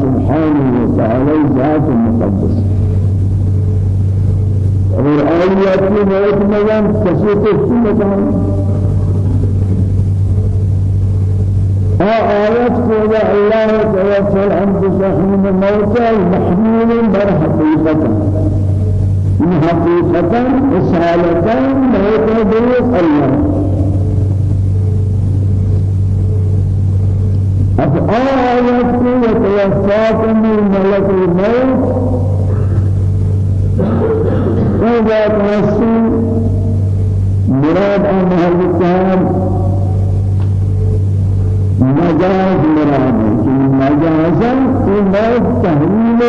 سبحانه وتعالى ذات المقدس. اور آیات کی موت مگن کسی کو سنتان آيات قول الله توفى الأنفس حين موتى محمول بر حقيقة حقيقة إسهالة موتى بروح الله آيات يتوفاكم من ملك الموت وإذا تنسي مراد أن هذا الكلام مجاز مراد مجازا في موت تحويل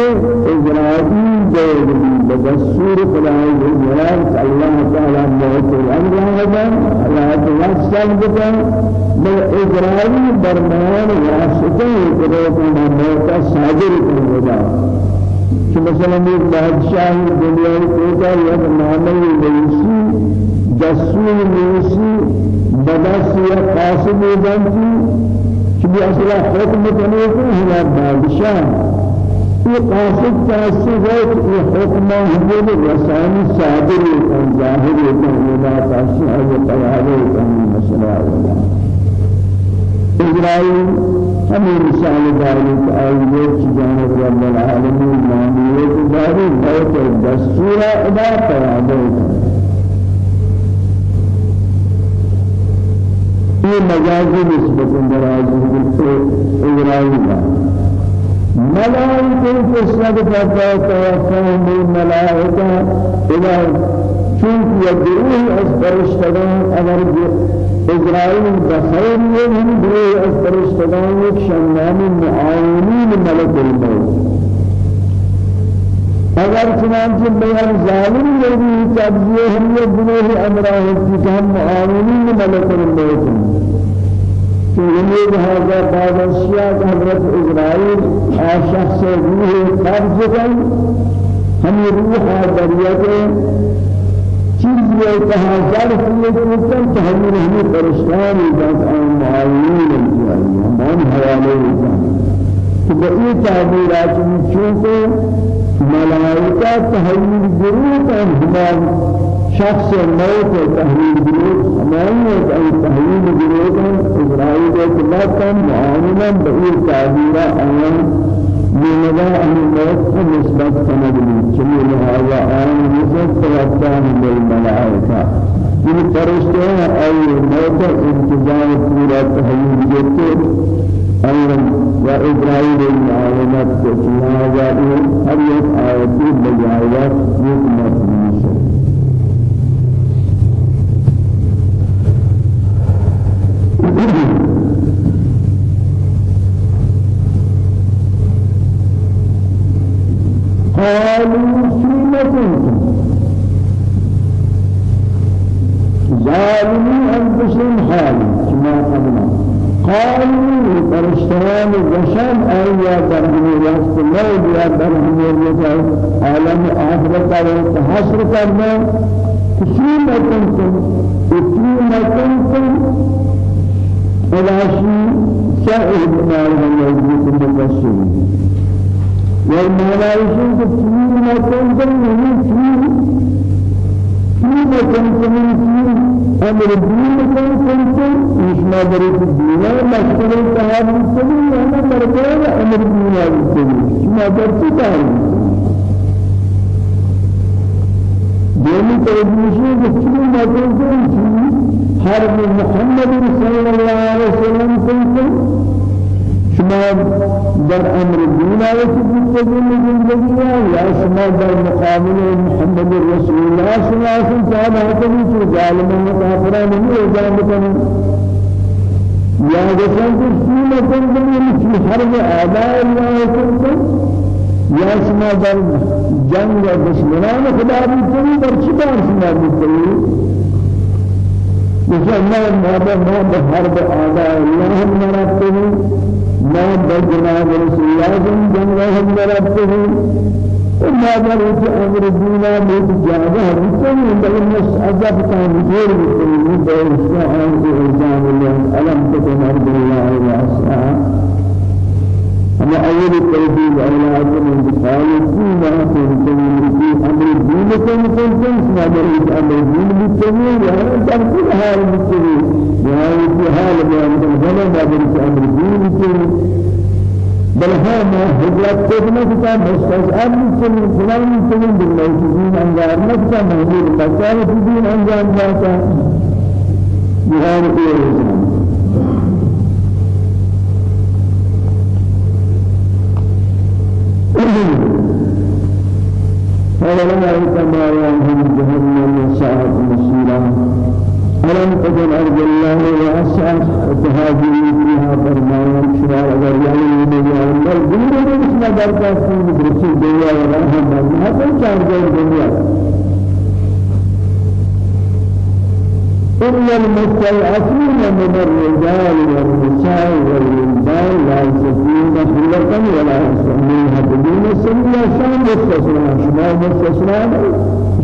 إجرائي جيد بدستور خدای جلال الله تعالى موت الأمر هذا لا توصل بكم بالإجرائي برمان واسطة كذلك موت صادر كذا مثلا ایک بادشاہ دنیا کو کا یہ نامی ویسی جسور ویسی بدس یا قاسم بنتی کہ أصلا حکم کرنے کو ہے بادشاہ قاصد ہے کہ یہ حکم حدود رسانی صادر کن ظاہر کن ولا تاسع و قرار کن مسئلہ ولا اسرائیل ہمیں مثال داری کہ آئیے کی جانب رب العالمین مانیت داری بہت دستور ادا قرار کن یہ مجازی نسبت بالکل اجرائی کا سب کا توفاهم یدعوه از فرشتگان اگر اسرائیل بخیر یہ ہم دروه از فرشتگان ایک شنان معاونین ملک الموت۔ اگر چنانچہ بیان ظالم لگی تجزیہ ہم یہ گناہ امراہ کی ہم معاونین ملک الموت۔ یہ لہذا بعض اشیاء حضرت اسرائیل آ شخص روح قبض کن ہم روح دریا کے چیز یہ کہا ظرف یہ کہ تحمل ہمیں فرشتان ذات آن معاونین ہم حوالے کہ بئی تعبیرات چونکہ ملائكة تحويل جروط همان شخص موت تحويل جروط همانية أي تحويل جروط إسرائيل إطلاقا معاونا بإيه تعبيرا أيام بمدى أهل الموت نسبة سندلي جميل هذا آن نسبة توقعان بالملائكة من فرشتها أي موت انتظار پورا تحويل جروط أيضا وإبراهيم المعاونات كتنا جاءوا هر یک آياتي بجايات یک مطلوب قالوا فيما كنتم ظالمين أنفسهم حالي كما قبلنا قالوا فرشتان وشان آية درهم يست موت يا درهم يجاي عالم آخرت وحشر کرنا فيما كنتم فيما كنتم فلاشي شاهد ما لهم يجيكم بالرسول والملائكة فيما كنتم من فيما كنتم من أمر الدين كان كنت يسمى بريد الدين. مشكلة التهاب السبيل أنا مرجع أمر الدين السبيل ما جرت تهاب دینی ترجمه بسم ما كنت حرب محمد صلى الله عليه وسلم كنت شما در أمر دنیا و زندگی زندگی یا شما در مقابل محمد رسول الله صلی الله علیه و سلم هاتمی چه ظالمان کافران نمی اجازه کنند یا جسان که سینه کنند چه حرب آداء الله کنند یا شما در جنگ دشمنان خدا بیتونی در چی کار شما بیتونی مثل ما ما به حرب آداء الله نرفتنی ما بجناب رسول الله جنگهم دربته وما جرت أمر الدنيا بيت جاهه بسنة بل عذاب كان غير بسنة بيسنا عن إلزام الله ألم تكن أرض الله واسعة؟ وأول التوحيد أولاد من بخال الدين كنتم في أمر الدين كنتم تنسى أمر الدين بالتمييز يعني تنقل حال بالتمييز يعني في حال ما أنتم هنا ما أمر الدين بالتمييز بل هذا هجرت كنا كتاب مستشعر من فلان من بالموجودين أنجار نفسه مسائل في دين أنجار ذاته بهذا الإنسان فلا كما يهم جهنم ساعة مسيرا فلم تكن أرض الله واسعة تهاجم فيها فرمان شرار أگر يعني من يوم الدنيا بسم درجة في برسي الدنيا ما كان شارجة الدنيا. إلا المستضعفين من الرجال والنساء والولدان لا يستطيعون حيلة ولا يستطيعون بدون سبيل شان مستثنى شمال مستثنى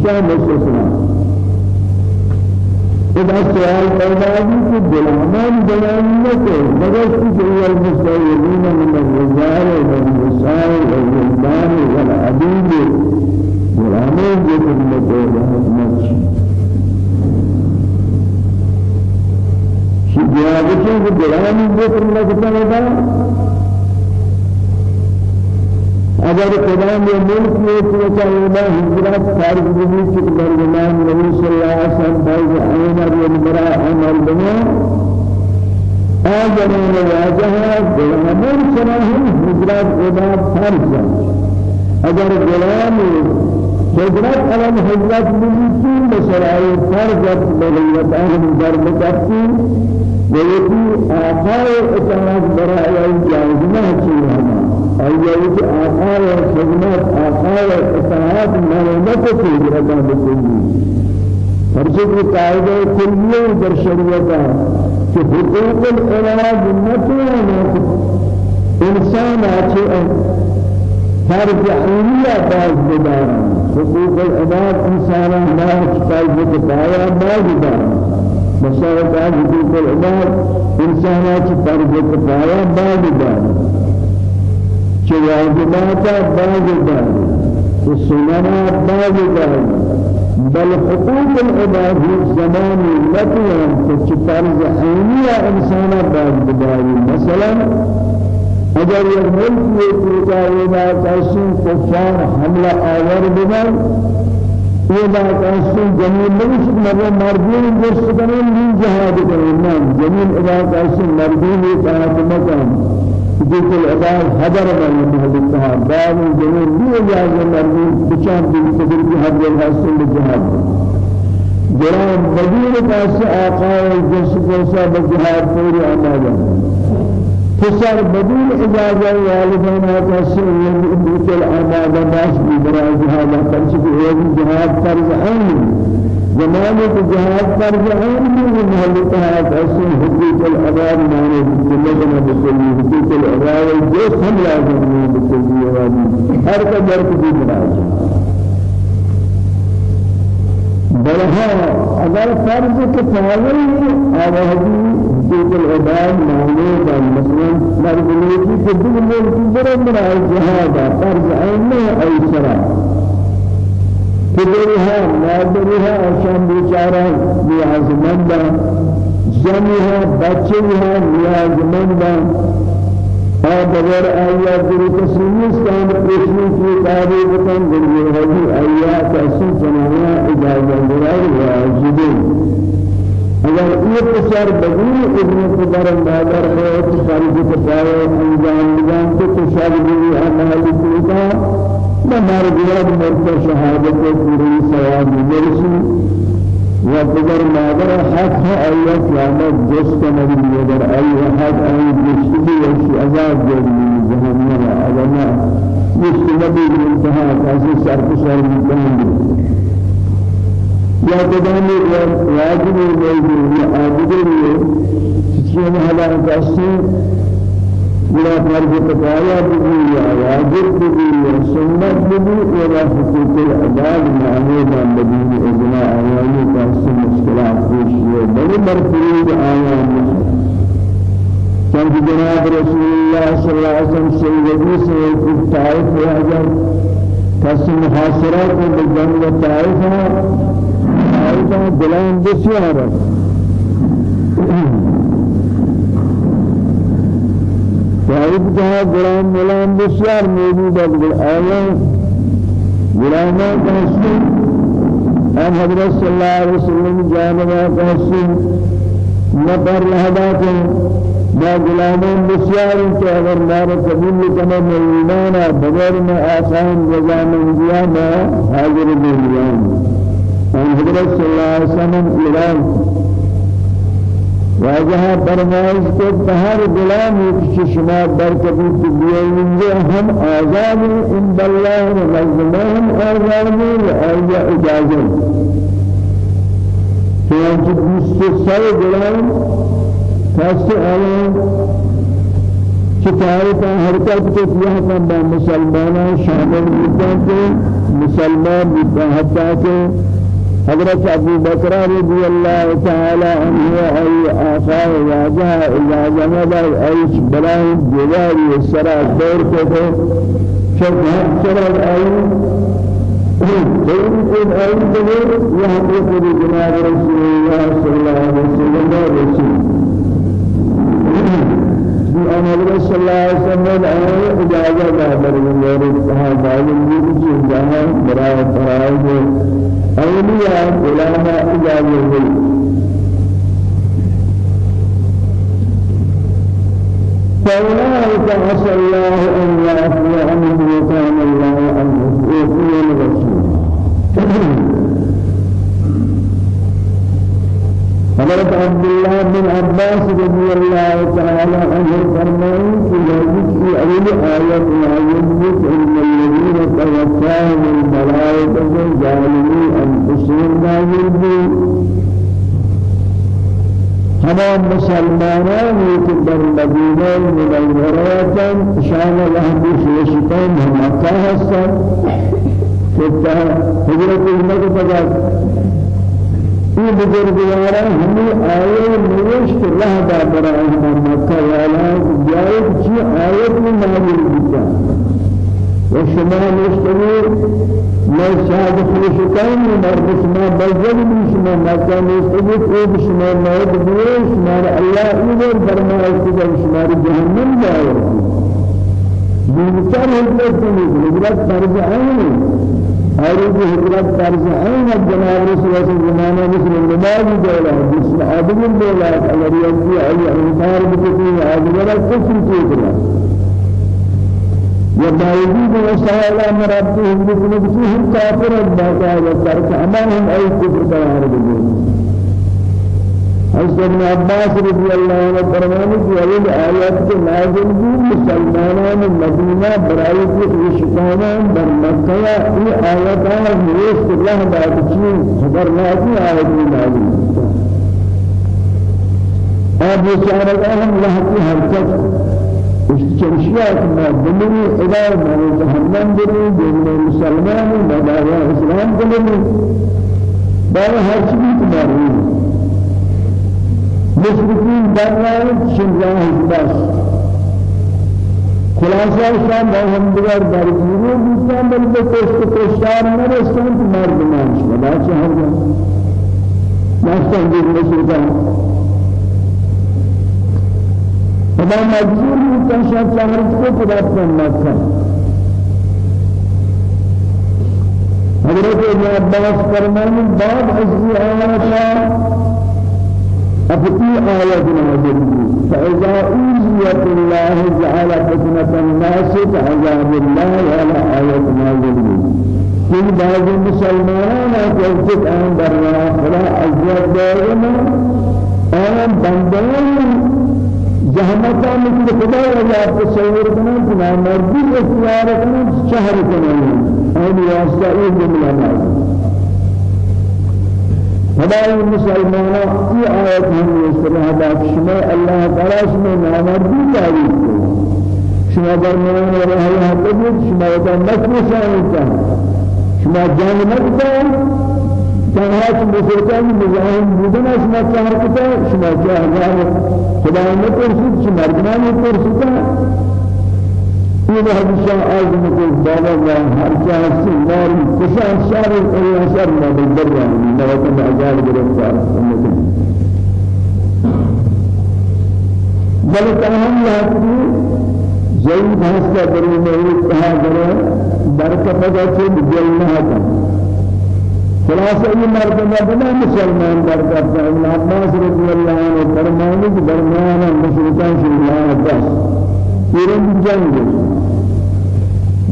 شان مستثنى. إذا سؤال پیدا کہ غلامان نہ کرے مگر المستویین من الرجال والنساء والولدان والعبيد. غلامان نہ کرے کہ غلامان ذکر نہ کرے اگر قدام ملک میں تو چاہیے ہجرت خارج بھی کہ درمیان نبی صلی اللہ علیہ وسلم بھائی آئین اور مرا عمل بنا آجر واجہ غلامون سنهم ہجرت قدام فرض اگر غلام هجرت على الهجرت من مسرائي فرضت بغيرت أهل درب كفتي ويكي آخر إتعاد براء الجائز ما هو أيها آخر خدمات آخر اطاعت مهمت في جردا بكلی فرشت قاعدة کلیه در شریعت کہ حقوق العباد نتواند انسان آچه فرض عینیه باز بدارن حقوق العباد انسان ما چکای بکفایا باز بدارن مسائل حقوق العباد انسان آچه فرض کفایا باز بدارن کہ واجبات بعض دار کہ سننا بعض دار بل حقوق العباد زمان لكن فرض عينية إنسان بعض دار مثلا اگر یک ملک یہ پوچھا بات ایسن کفار حملہ آور بنا یہ بات ایسن جمیل نہیں مگر مردین جس کریں۔ جہاد کریں۔ جمیل بات ایسن مردین اطاعت مکان ذيك العباد حضر من مهلكها باب الجميل لي جاز المرمي بشان بالقدر بحضر الحسن بالجهاد جرام بدون پاس آقا جس کوسا بجهاد پوری آمادا فسر بدون اجازة والدین آقا يد ذيك الآمادا باش برا جهاد فرش جهاد فرض عين زمانے کے جہاد پر جہان میں محلتها تحسن حقوق العباد مانے بسلطنا بسلی حقوق العباد جو سم لازم ہے بسلی عبادی ہر کا درک بھی براجہ بلها اگر فرض کفایہ آوازی حقوق العباد مانے کا مثلا کے دل میں برے برائے جہاد فرض عین میں ایسرا پدرها مادرها آشان بیچارا نیازمندا زنها بچهها نیازمندا آدگر آیا در تسلیستان پرشنی کی کاری بکن دنیا هدی آیا تحسین سنانا اجازه درار واجبی. اگر یہ پسر بدون ابن پدر مادر ہے تو فرض کفایہ انجام نظام تو تشار بھی عمل کیتا بمار بلاد مرد شهادت پوری ثواب مرسی و پدر مادر حق ہے آیا قیامت جس کا نبی اگر آیا حق آئی جسدی و عذاب جاری جہنم علما جس نبی انتہا کیسے سر کو سر یا قدامی واجب موجود یا عابد ہے چیزیں حالات کیسے بلا فرض کفایہ بھی یا واجب بھی یا سنت بھی یا حقوق العباد معمول النبی اجماع آیانی اس مشکلات پیش ہے بڑی مرتبہ آیان كان جناب رسول الله صلى الله عليه وسلم سيدي سيد الطائف وهذا كسم محاصرات بالجنة الطائفة طائفة بلان بسيارة طائف جہاں غلام غلام بسیار موجود ہے آیا غلامہ کا آن حضرت صلی اللہ علیہ وسلم جانبا کا نفر لہدات ما غلامان بسیار کہ اگر مار قبول کرنا مولانا بغیر ما آسان رضا من دیا ما حاضر بیان ان حضرت صلی اللہ علیہ وسلم اعلان واجہ فرمائش کو ہر غلام ایک شما برکتی تبیئیں ہم آزاد ان بالله مظلوم آزاد ہے اجازت کہ جس سے غلام خاص آلان چتائی کا حرکت کو کیا تھا مسلمانوں شامل ہوتے ہیں مسلمان بھی حتى کہ حضرت ابو بکر رضی اللہ تعالی عنہ ای آقا واجہ إلى جنب ایش بلائن جواری سرا دور کو تو شب سرا ای دین کو ای دور جناب رسول اللہ صلی اللہ علیہ وسلم أنا رسول الله الله عليه وسلم إجازة دار من غير الصحابة من جهة براء فرائض أولياء علماء إجابة فأولئك عسى الله أن يعفو عنهم وكان الله أن يكون رسولا حضرت عبد الله بن عباس رضي الله تعالى عنه فرمائے کہ یہ أول آیت آیت ان توفاهم الملائكة ظالمي أنفسهم نازل بي تمام مسلمانان يكبر مدينة منورة شان لهم شيشتان هم مكة هستن. كتا حضرت المكة فقط یہ بزرگوارا ہمیں آئے نوشت رہ دا برائے مکہ والا جائے چی آیت میں نازل بتا وشما مشتري ما شاهد خلشتين مرد شما بلجل من شما مكان مشتري كوب شما موت بيه شما الله إذن فرمائش كده شما جهنم جائر بمثال هجرت تنيز هجرت فرض عين هذه هجرت فرض عين الجناب رسول الله زمانه مثل النماذج دولا مثل عبد الدولا اگر يجي أي انكار بكتير عبد الله كفر كتير وباوجود وسائل مربي هم بنفسهم كافر الباقي وترك أمامهم أي كفر قرار بدون حضرت ابن عباس رضي الله عنه فرمانه في أول آيات کے نازل بھی مسلمانان مدینہ برائے کی رشتانان بر مکہ یہ آیات میرے اللہ کی خبرناکی آیات نازل آب بیچارہ ہم یہاں کی حرکت اشتشيات ما دمري إذا ما جهنم بري دين مسلمان ما دعوة إسلام دمري دعوة هر شيء مشركين دعوة شنجاه بس خلاصہ شام باہم دیگر در جنوب بودن بلکہ کوشت کوشتار نرسن تو مردمان شد بچه هر جا نفتن دید مشرکان فما مجبور ہوتا شاید چاہرت کو پدات کرنا تھا حضرت ابن عباس فرمان بعد ازی آیاتا أفتي آية نازل فإذا أوذيت الله جعل فتنة الناس كعذاب الله ولا آية نازل في بعض المسلمين قلت أن برنا فلا أزياد دائما أنا بندان زحمتا مثل خدا وجاء تصور كنا كنا مرضي اختيار كنا شهر أهل واسطة إيه جملة ناس خدای مسلمانا کی آیت ہم استراحہ بات شما اللہ تعالی شما نامردی تعریف کو شما درمیان رہا ہے حقیقت شما وقت مکر شاہتا شما جان مکتا تنها بزرگان مزاحم بودن شما چهار کتا شما جاهزان خدا نے پرسید چھ مردمان نے یہ حدیثہ آزم کو بابا اللہ ہر چاہ سنگار کشان شار اور شر ما بالبر يعني نوتن عذاب گرفتار بل تمام یاد زید ہستا کرے میں کہا کرے برکت کا چھ دل نہ خلاصہ یہ مرتبہ بنا مسلمان در کرتا ابن عباس رضی اللہ عنہ فرمانے کہ درمیان مشرکان پورے جنگ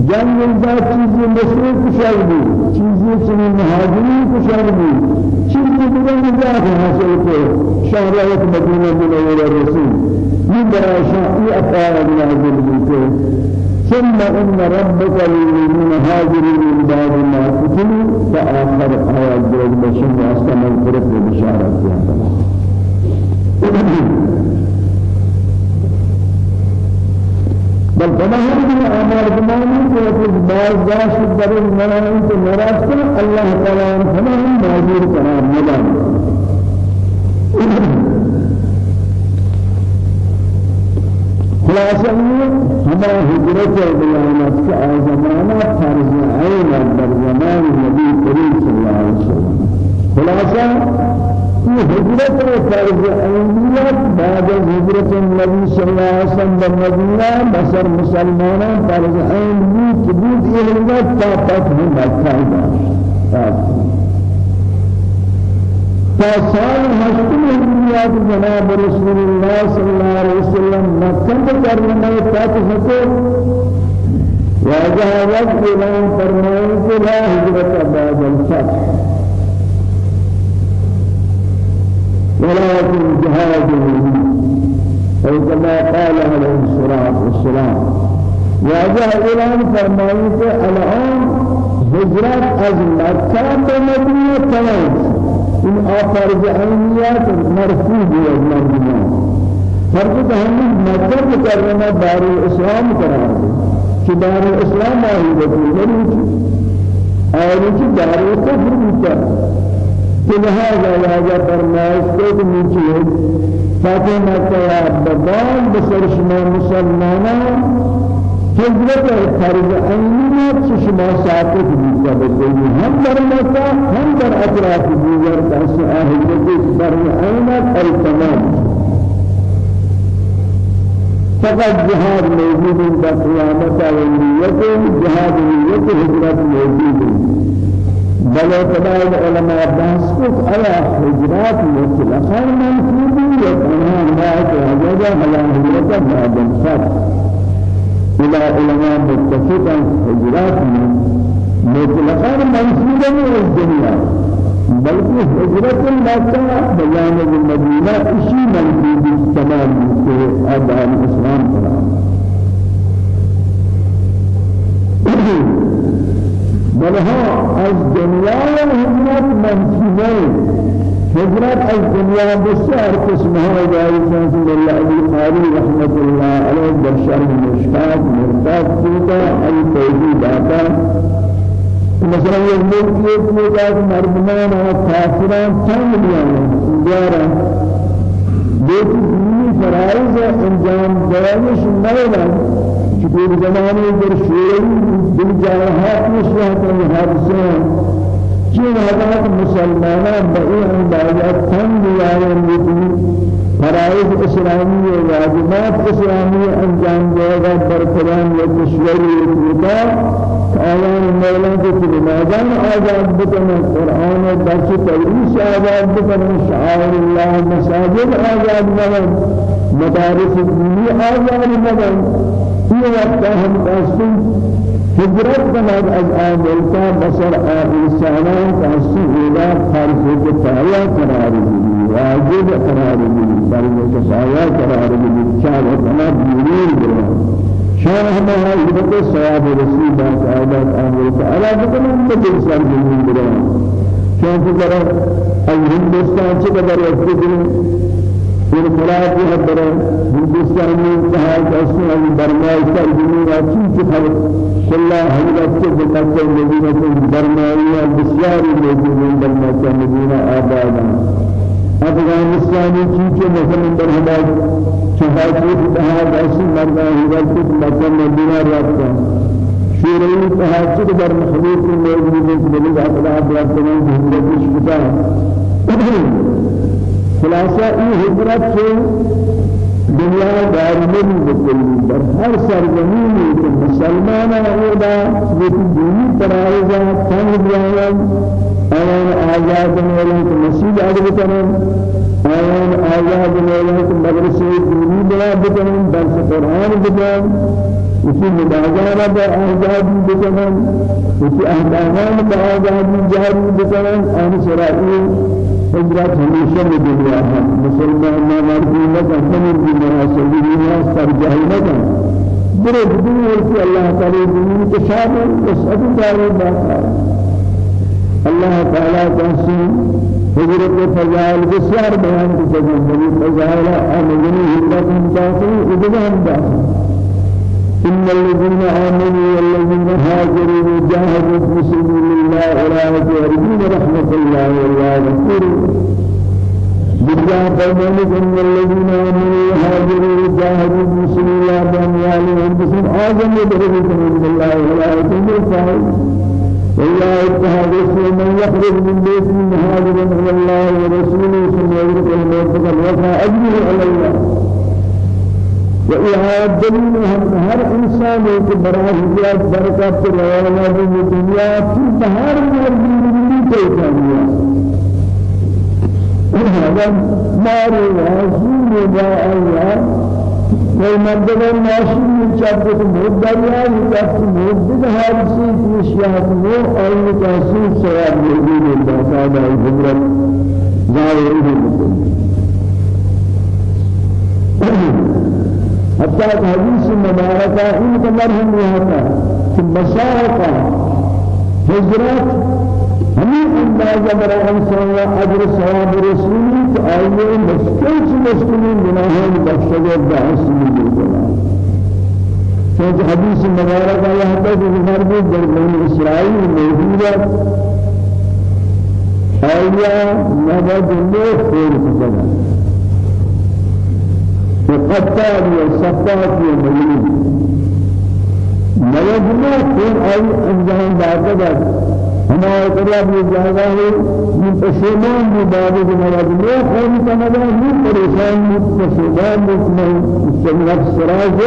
جنگ انجا چیزی مشرک کشل بھی چیزی چنی مہاجری کشل بھی چیزی دیگر نجات حاصل کو شہریت مدینہ منور رسول یہ برای شاہی اقوال نازل بھی ثم إن ربك للذين هاجروا من بعد ما فتنوا فآخر آيات جوز بشر واسطة مغفرت بشارة بل تمام من أعمال زماني في بعض داش در المنام مراسل الله تعالى تمام موجود كلام مدام. خلاصہ ہما ہجرت بیانت کے آزمانہ فرض عین در زمان نبی کریم صلی اللہ علیہ وسلم. خلاصہ یہ ہجرت فرض عینیت بعد ہجرت النبی صلی اللہ علیہ وسلم مدینہ بسر مسلمانان فرض تبود یہ ہجرت تا فتح مکہ داشت فسال هشتم الدنيا جناب رسول الله صلى الله عليه وسلم مكة کرنے فاتحة وجاءت إلى فرمائك لا هجرة بعد الفتح ولكن جهاد أو كما قال عليه الصلاة والسلام وجاء إلى فرمائك الآن هجرة از مكة بمدينة تمام این آثار جهنیات مرفوض ہے مردمان فرق جهنم مذهب کرنا دار الاسلام قرار کہ دار الاسلام آئی بطول نہیں اور کہ دار الكفر بتا کہ لہذا لہذا فرمائش کو کہ نیچے فاتح مکہ بدان بسر شما مسلمانان حضرت فرض عینیت شما ساکت بیتا بکنی هم در مکہ هم در اطراف دیگر دست حضرت فرض عینیت التمام فقط جهاد موجود در قیامت و نیت جهاد نیت حضرت موجود. بل اتباع العلماء کو على حجرات مطلقا منفوذیت انها ما تهجد على حجرت بعد الفتح إلى علماء متفقا حجرات مطلقا منصوبا من الدنيا بلکہ حجرت المکہ بیان المدینہ اسی منصوب تمام کے آداب اسلام پر بلها از دنیا حجرت منصوبه. هجرت از دنیا بسیار قسمها جاری سنس الله علی قاری رحمت الله علیه در شرح مشکات مرتاد سودا ای توجیه داتا مثلا یہ ملک یہ کہ مردمان اور کافران تنگ بیان دیارا دیکھ دینی فرائض انجام دیانش نیلن چکہ زمانے در شوری دل جاہات نشوات حادثے چین حضرت مسلمانان بئی ہدایت تن دیارن بیتی فرائض اسلامی و واجبات اسلامی انجام دے گا برقران و دشوری اتوتا آیان مولا کے تلمازان آزاد بکن قرآن و درس تدریس آزاد بکن شعار اللہ مساجد آزاد بکن مدارس دینی آزاد بکن یہ وقت ہم قاسم هجرت کند از آمریکا بسر آئیسانان کسی ایلا خارج کتایا قرار دی واجب قرار دی فرض کفایا قرار دی چار کنا بیرون دی شان ہمارا ہجرت ثواب رسول باقاعدہ آمریکا. علا بکنن بدل سر زمین دی شان کی ہندوستان سے قدر وقت پھر مراد یہ ہے ہندوستان میں کہا کہ اس نے برمائی کر دی ہے چیز خبر صلی حضرت کے بتاتے مدینہ سے برمائی بسیار موجود ہیں برمائی کا مدینہ آباد افغانستانی چیز مثلا در حالات چهاتی اتحاد ایسی مردان ہدایت کچھ مکہ مدینہ رابطہ شوری اتحاد چیز در مخلوق موجود ہے کہ اخلاق رابطہ میں ہجرت شکتا خلاصہ یہ ہجرت سے دنیا دارمن بکلی در ہر سرزمینی کہ مسلمان آئیدا یہ دینی ترائیزا تنگ بیان آیان آزاد مولا کہ مسجد آگ بکنن آیان آزاد مولا کہ مدرسے دینی بنا بکنن درس قرآن بکنن اسی مدازانہ با آزادی بکنن اسی احکامان با آزادی جاری بکنن حجرات ہمیشہ میں دنیا ہے مسلمان نہ مردی نہ ہمیں بھی مراسلی دنیا سر جاہی نہ کر برے دنیا کہ اللہ تعالی دنیا کے شاد وسعت دار باقا. اللہ تعالی تحسی حجرت فضائل بسیار بیان کی جگہ بنی فضائل ہم داخل ادھا ہم داخل إن الذين آمنوا والذين هاجروا وجاهدوا في سبيل الله أولئك يرجون رحمة الله والله غفور بالله فرمانك إن الذين آمنوا وهاجروا وجاهدوا في سبيل الله بأموالهم وأنفسهم أعظم درجة عند الله أولئك هم الفائزون والله اتخذ من يخرج من بيته مهاجرا إلى الله ورسوله ثم يدرك الموت فقد وقع أجره على الله. وإعادة دليل هم هر إنسان برکت سے روانا بھی دنیا کی ہر مرضی بھی کوئی هذا مار وعزيم الله والمدد الناشر يشبك مدعيا يكفي مدد هارسي في شيئات نور أي تحصيل سواب الله تعالى الحجرة ظاهره حتى حديث مباركة إن كمرهم يهتا في المشارقة هجرات همين اندازة برا انسان أجر ثواب رسولی که آئیه مشکل چی مشکلین گناهان بخشده بحث میگه چونکه حدیث مبارکہ یہاں تک مربوط در بین اسرائیل موجود ہے آیا نبض لوگ خیر کتنا وقتال والصفات والمليم ملجنا كون أي أنجام بعدد. میں جاگا ہے من مراد میں خون کا نظر من پریشان من پشیمان من سنت سراج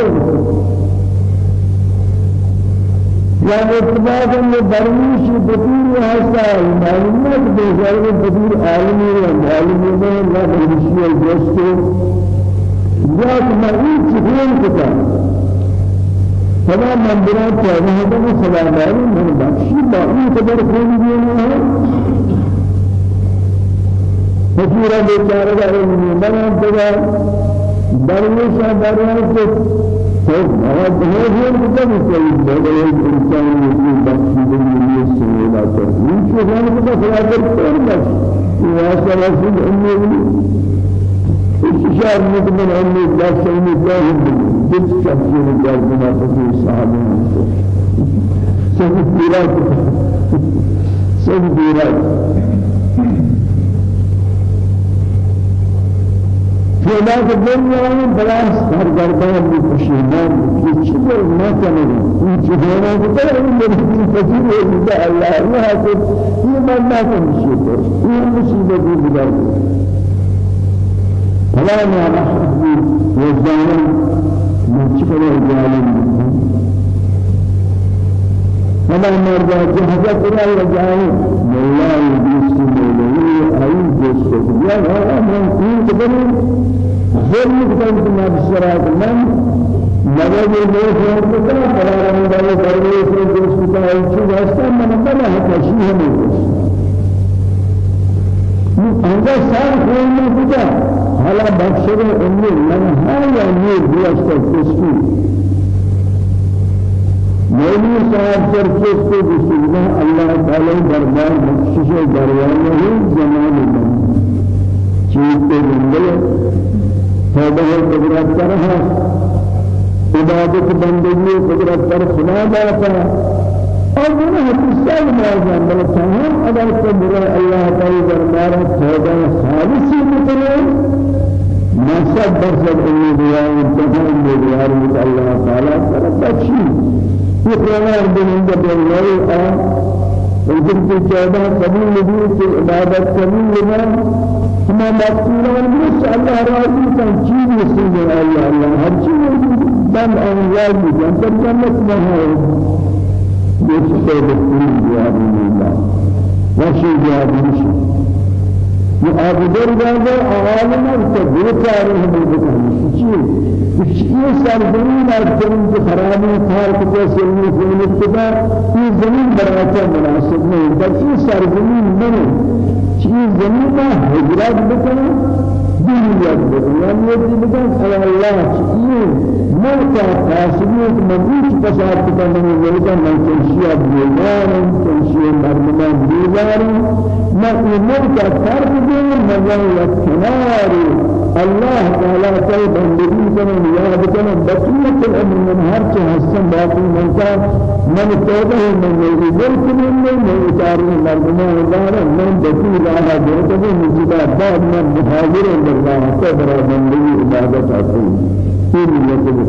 یا اتباعا میں برمیش بطور حسا معلومات بزرگ بطور عالمی و عالمی میں لا برمیشی الجسد جاءت مريض سكون كتاب فلا من برات هذا من سلام من بخشي باقي قدر كون دينا فكيرا بیچارہ کا من بنا دگا درویشا درویش کو تو بہت بہت ہے کہ بڑے انسان کی بخشی دنیا سے سیوا کرتے ہیں جو جان کو خدا ہیں بس یہ واسطہ ہے امید استشار مدمن لا شيء جاهل جد شخصي جاهل بنا فسي صحابه سب بيرات سب بيرات فلا الدنيا بلا سرگردان بخشیمان کی چیزی نکنه این چیزی نکنه این فقیر ہے اللہ اللہ کو یہ من نہ کنشی یہ مصیبت بھی فلا ما نحب والظالم من شكر الظالم فلا مرضى جهزة إلى الرجاء مولا يديس مولوي أي جسد. يا هذا من كل قبل ظلم كتاب ما بسرعة من؟ مدد الله فرقنا فلا من في جسد كتاب شو هستا من بنا حتى شيء هم أنت سال كل ما كتاب حالا بخشد امی من یا نور بیاشت کسی مولی صاحب سر کس کو بسیار اللہ تعالی دربار بخشش دروازه ہی زمان من چیز کے جنگل توبہ قدرت کر ہے عبادت بندگی قدرت کر خدا داتا اور وہ میں جان بل تمام اگر کو برا اللہ تعالی دربار توبہ خالصی مکنے مقصد برسد انہی دیار تمام دیار اللہ تعالی. طرف بچی یہ قرآن بلند بلوئی آن لیکن کہ چودہ قبول کی عبادت قبول لنا ہما مقصوران بس اللہ راضی کن چیز رسول اللہ اللہ ہر چیز دم انوار بھی جنتر جنت میں ہے یہ سے بکلی جواب اللہ وشی جواب نشی یہ آب در جاگا عالم ہے تو بیچارے ہمیں بکلی چیز یہ سرزمین اور زمین کی خرابی تھار کے سلمی زمین ابتدا یہ زمین براتا مناسب نہیں بلکہ سرزمین نہیں چیز زمین کا ہجرت اے اللہ چیز موتا قاسمیت مبوش کتا من ذلك من تنشیع بیدار تنشیع مردمان بیدار من موتا فرق دیں مزان یکناری الله تعالى كي بندگی کنن یاد کنن بقیت الامر من هر چه هستن باقی من من توبه من میری دل کنن من اتاری مردمان الله من بقی راہ دیتا بھی مجھے بعد من محاضر اللہ سے برا بندگی عبادت نیت بکن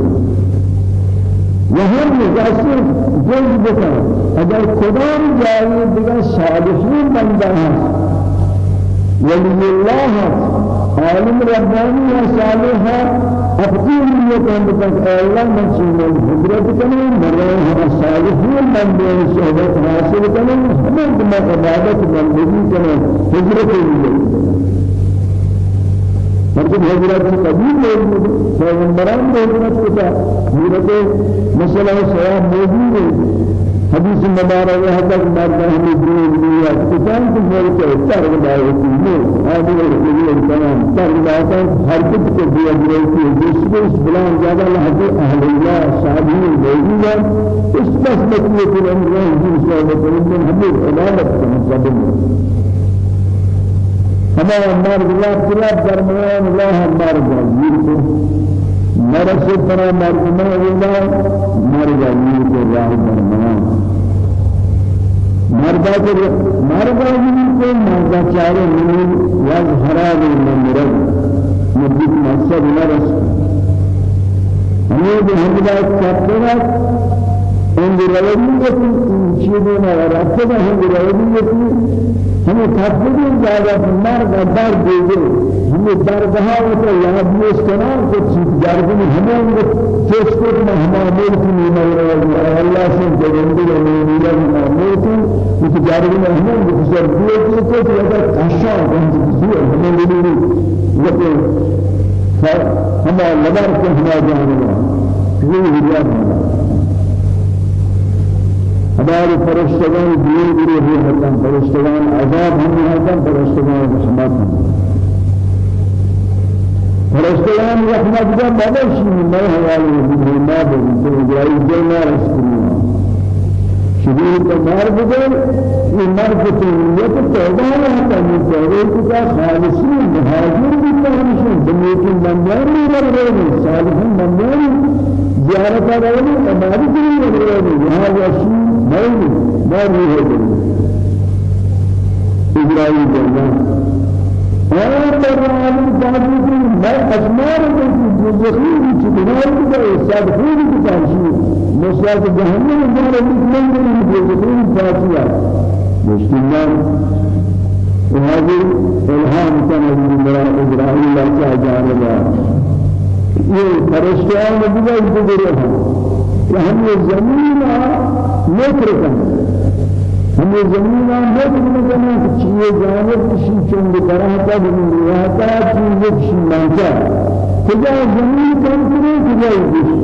وهم مجاسر جلد بکن. اگر خدا جایی دیگر صالحین بندہ ہے ولی اللہ عالم رباني يا صالح أفضل من يكون الله من سنة الحجرة كنا مرة صالحين من بين الشهداء حاصل كنا هم كما عبادة من بين كنا هجرة مطلب حضرات قبول موجود پیغمبران حضرت کو تھا حضرت مسئلہ ثواب موجود ہے. حدیث مبارک ہے تک مرد ہمیں دین دنیا کسان کو مول کے تر بدائے تھی نو آدھی رسول تمام تر بدائے ہر کچھ کو دیا گیا کہ جس کو اس بلان زیادہ لحظے اہل اللہ صحابین موجود ہیں. اس بس مطلب کہ ہم رہے ہیں جن سے ہمیں ہمیں عبادت کا مطلب ہمارا مرد اللہ طلب درمیان اللہ مرد جاگیر مرس پر مرد اللہ مرد امیر کے راہ درمیان مردا کے مرد امیر کو مردا چارے مین یاد حرام مرد مدت مقصد مرس. ہمیں بھی ہم بات کرتے ہیں ان روایت کی چیزوں میں رکھتے ہیں ہم روایت کی ہمیں تفصیلی جاگہ بمار کا در دیجے ہمیں درگاہ ہوتا یہاں بھی اس کنار کو چیز جارگی میں ہمیں ان کو کو میں ہمارا ملک نہیں مل رہا ہے اللہ سے جگندی ہے میرا ہمارا ملک ہے اس جارگی میں ہمیں ان کو سر دیے کہ کو تو اگر کشا ہم سے ہمیں نہیں یہ ہمارا لبر کو ہمارا جانے گا یہ ہمارے فرشتگان دین گروہ ہتن فرشتگان عذاب ہم ہتن فرشتگان رحمت ہم۔ فرشتگان رحمت کا بدش میں حوالے ہیں ما بن تو جائی دینا رسول شدید تمہار بدل یہ مرد تو یہ تو توبہ ہے کہ توبہ کا خالصی مہاجر بھی نہیں دنیا کی منظر نہیں رہ رہے صالحین منظر زیارت آوری ہماری بھی لگ رہے یہاں نہیں نہیں ہے اسرائیل جنہ اور ترانی جادو کی میں اسمار میں جزخی کی بنار کی صادقی کی تاشی مشاہد جہنم میں جا رہے ہیں میں جزخی فاتحہ مشکلات وهذه إلهام كان من إسرائيل لا جانبا یہ فرشتیان دیگر دیگر ہیں کہ ہم یہ زمین متر کریں ہم زمین متر کریں کہ چیئے جانب کسی چند کرا تا بنی رہتا چیئے کسی مانچا کجا زمین کم کرے کجا کسی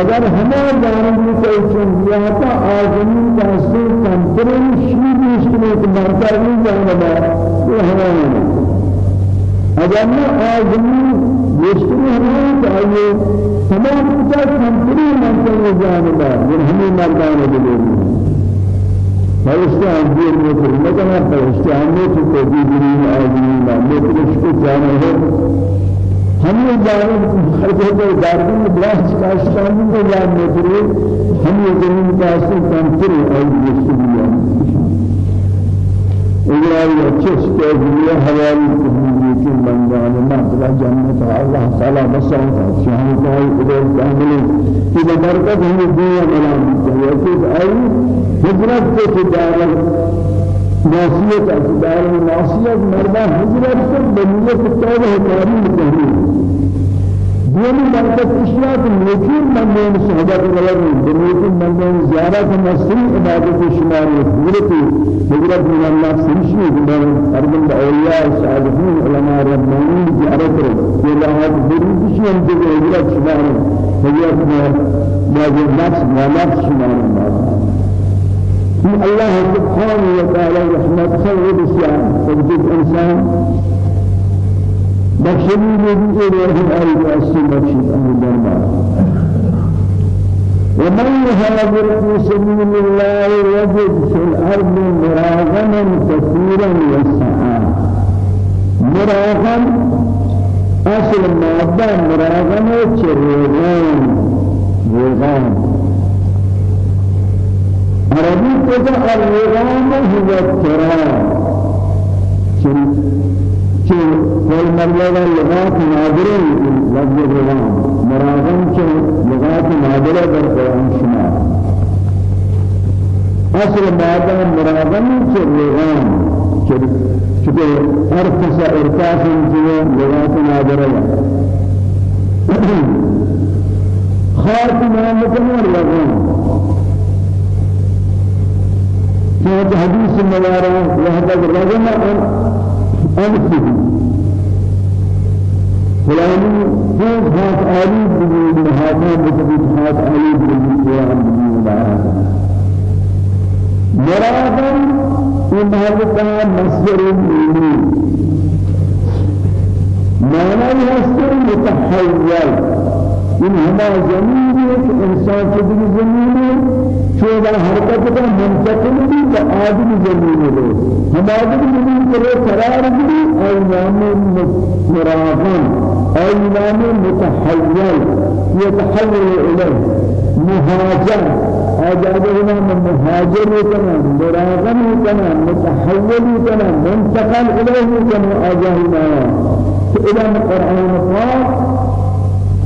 اگر ہمارے جانب میں کوئی چند رہتا آزمین کا سے کم کرے شیر مشکلیں کہ مانچا نہیں جانبا یہ ہمارے اگر میں آزمین يشتري همان تعالى تمام كتاب تنفري من كل جانب من هم مردان بدون فرشتہ دیر میں پھر مثلا فرشتہ ہمیں تو کوئی دین آدمی لیکن اس کو جانا ہے ہم یہ جانب خرچے کو داروں میں براس کا شامل کو جان میں کرے ہم یہ زمین کا اصل کرے اور یہ سنیا اجرائیل اچھس کے دنیا حوالی کہنگی کی بندان مطلع جنت اللہ تعالی بساتا شاہی کائی قدر کاملی کی برکت ہمیں دنیا ملام چاہیے کہ آئی حضرت کو دار ناسیت دار ناسیت مردہ حضرت کو بنیت توبہ کاری کہنگی دومی برکت اشیاء کہ نیکین مندین صحبت غلط نیکین مندین زیارت مسری عبادت شماری حضرت حضرت من اللہ سرشی در اربند اولیاء صالحین علماء ربانین زیارت یہ لحاظ بریدی شی ہم جو حضرت شماری حضرت میں نفس نفس شماری. الله سبحانه وتعالى رحمة خير بسيان فبجد إنسان بخشني لذي إله آل أسل بخشد أهل الدربار ومن يهاجر في سبيل الله يجد في الأرض مراغما كثيرا وسعا مراغم أصل مادة مراغم چريغان رغام عربي كذا الرغام هو التراب. کوئی مرلہ لغات نادرہ لفظ روان. مراغم کے لغات نادرہ در قرآن شما. اصل بعد مراغم روان. چونکہ ہر قصہ ارتاف جو لغات نادرہ خاص نام کمر لغان في حديث مبارك وهذا الرجل أنفه فلاني فوق هات آلي بدون هذا بتبيت هات آلي بدون الله مرادا إمامك مصدر المؤمن معنى هستر متحول. إن هما زمين إنسان في زمين شوبا حرکت کا منتقل بھی تو آدمی زمین ہے۔ ہم آدمی زمین کو قرار نام مراغم اور نام متحول يتحول إليه مهاجر آجاده نام مهاجر كنا مراغم كنا متحول كنا منتقل إليه آجاده نام۔ إلى القرآن القرآن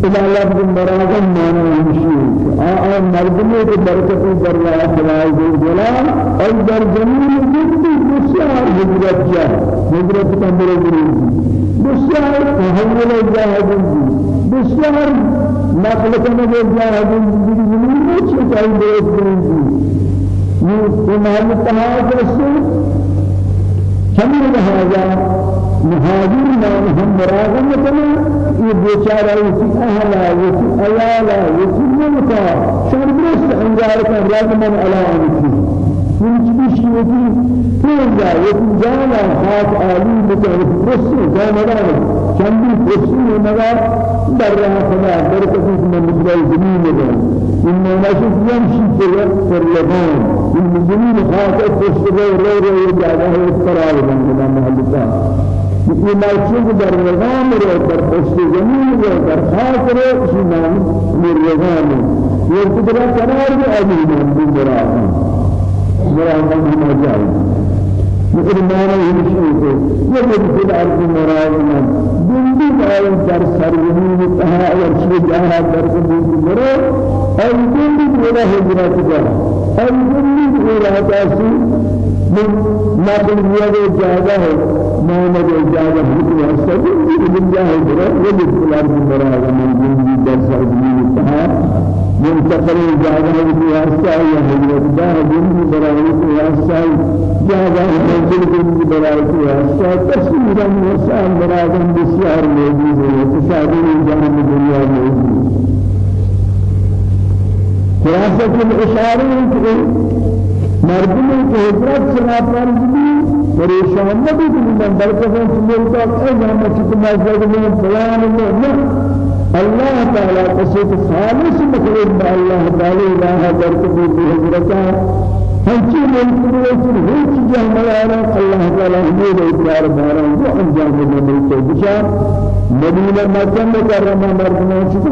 إلى لفظ مراجع مانا يمشي آآ مردمي بركة دريا خلاص الجلال أي در جميل جدي بسيار هجرت جاء هجرت كمبر جريد بسيار تحول جاهد بسيار نقل كما جاهد جريد وش كاي بيت جريد يمال تهاج رسول كم هذا؟ مهاجر نام هم مراغم كنا یہ بیچارہ اسی اہلا اسی عیالا اسی ملکا شر برست انجار کا من علام کی من چیز شیوتی پھر اسی جانا ہاتھ عالی بچار برست جانا چندی برست مگا در رہا خدا برکت من مجرد زمین میں إن نشوف يمشي في اليابان إن زمين خاطر تشتغل رو رو يجعله اضطراب من المحلقات یہ مرچوب در نظام رو در پشت زمین رو در خاک رو اسی نام مرغام یہ قدرت قرار بھی عظیم ہے برا برا ہم جائے مثل ما يمشي يجب في الأرض مراغما بندي قائم در سرزمين تها يرشي جاها در سرزمين مرو أي بندي بلا هجرات جاها أي بندي بلا تاسي من نقل يده جاها ما نجى إجازة بكل أستاذ من جاه برا وجد في الأرض برا من جند درس أدمي التها منتقل إجازة بكل أستاذ يا حضرت جاه جند برا بكل أستاذ جاه منزل جند برا بكل أستاذ تسميرا وسائل برا جند بسيار موجود تصادم جہان دنیا موجود. خلاصة الإشارة مردموں کی حضرت سے فرض بھی پریشان بھی من بلکہ ہم سمجھتا ہے ہم چت مسجد میں بیان میں اللہ تعالی قصد خالص مخلوق اللہ تعالی الہ برکت بھی حضرت. هنچی ممکن ہے کہ ہیچ جہاں ملانا اللہ تعالی ہمیں اقرار باران کو انجام دے تو بچا مدینہ مکہ مکرمہ مردوں چیز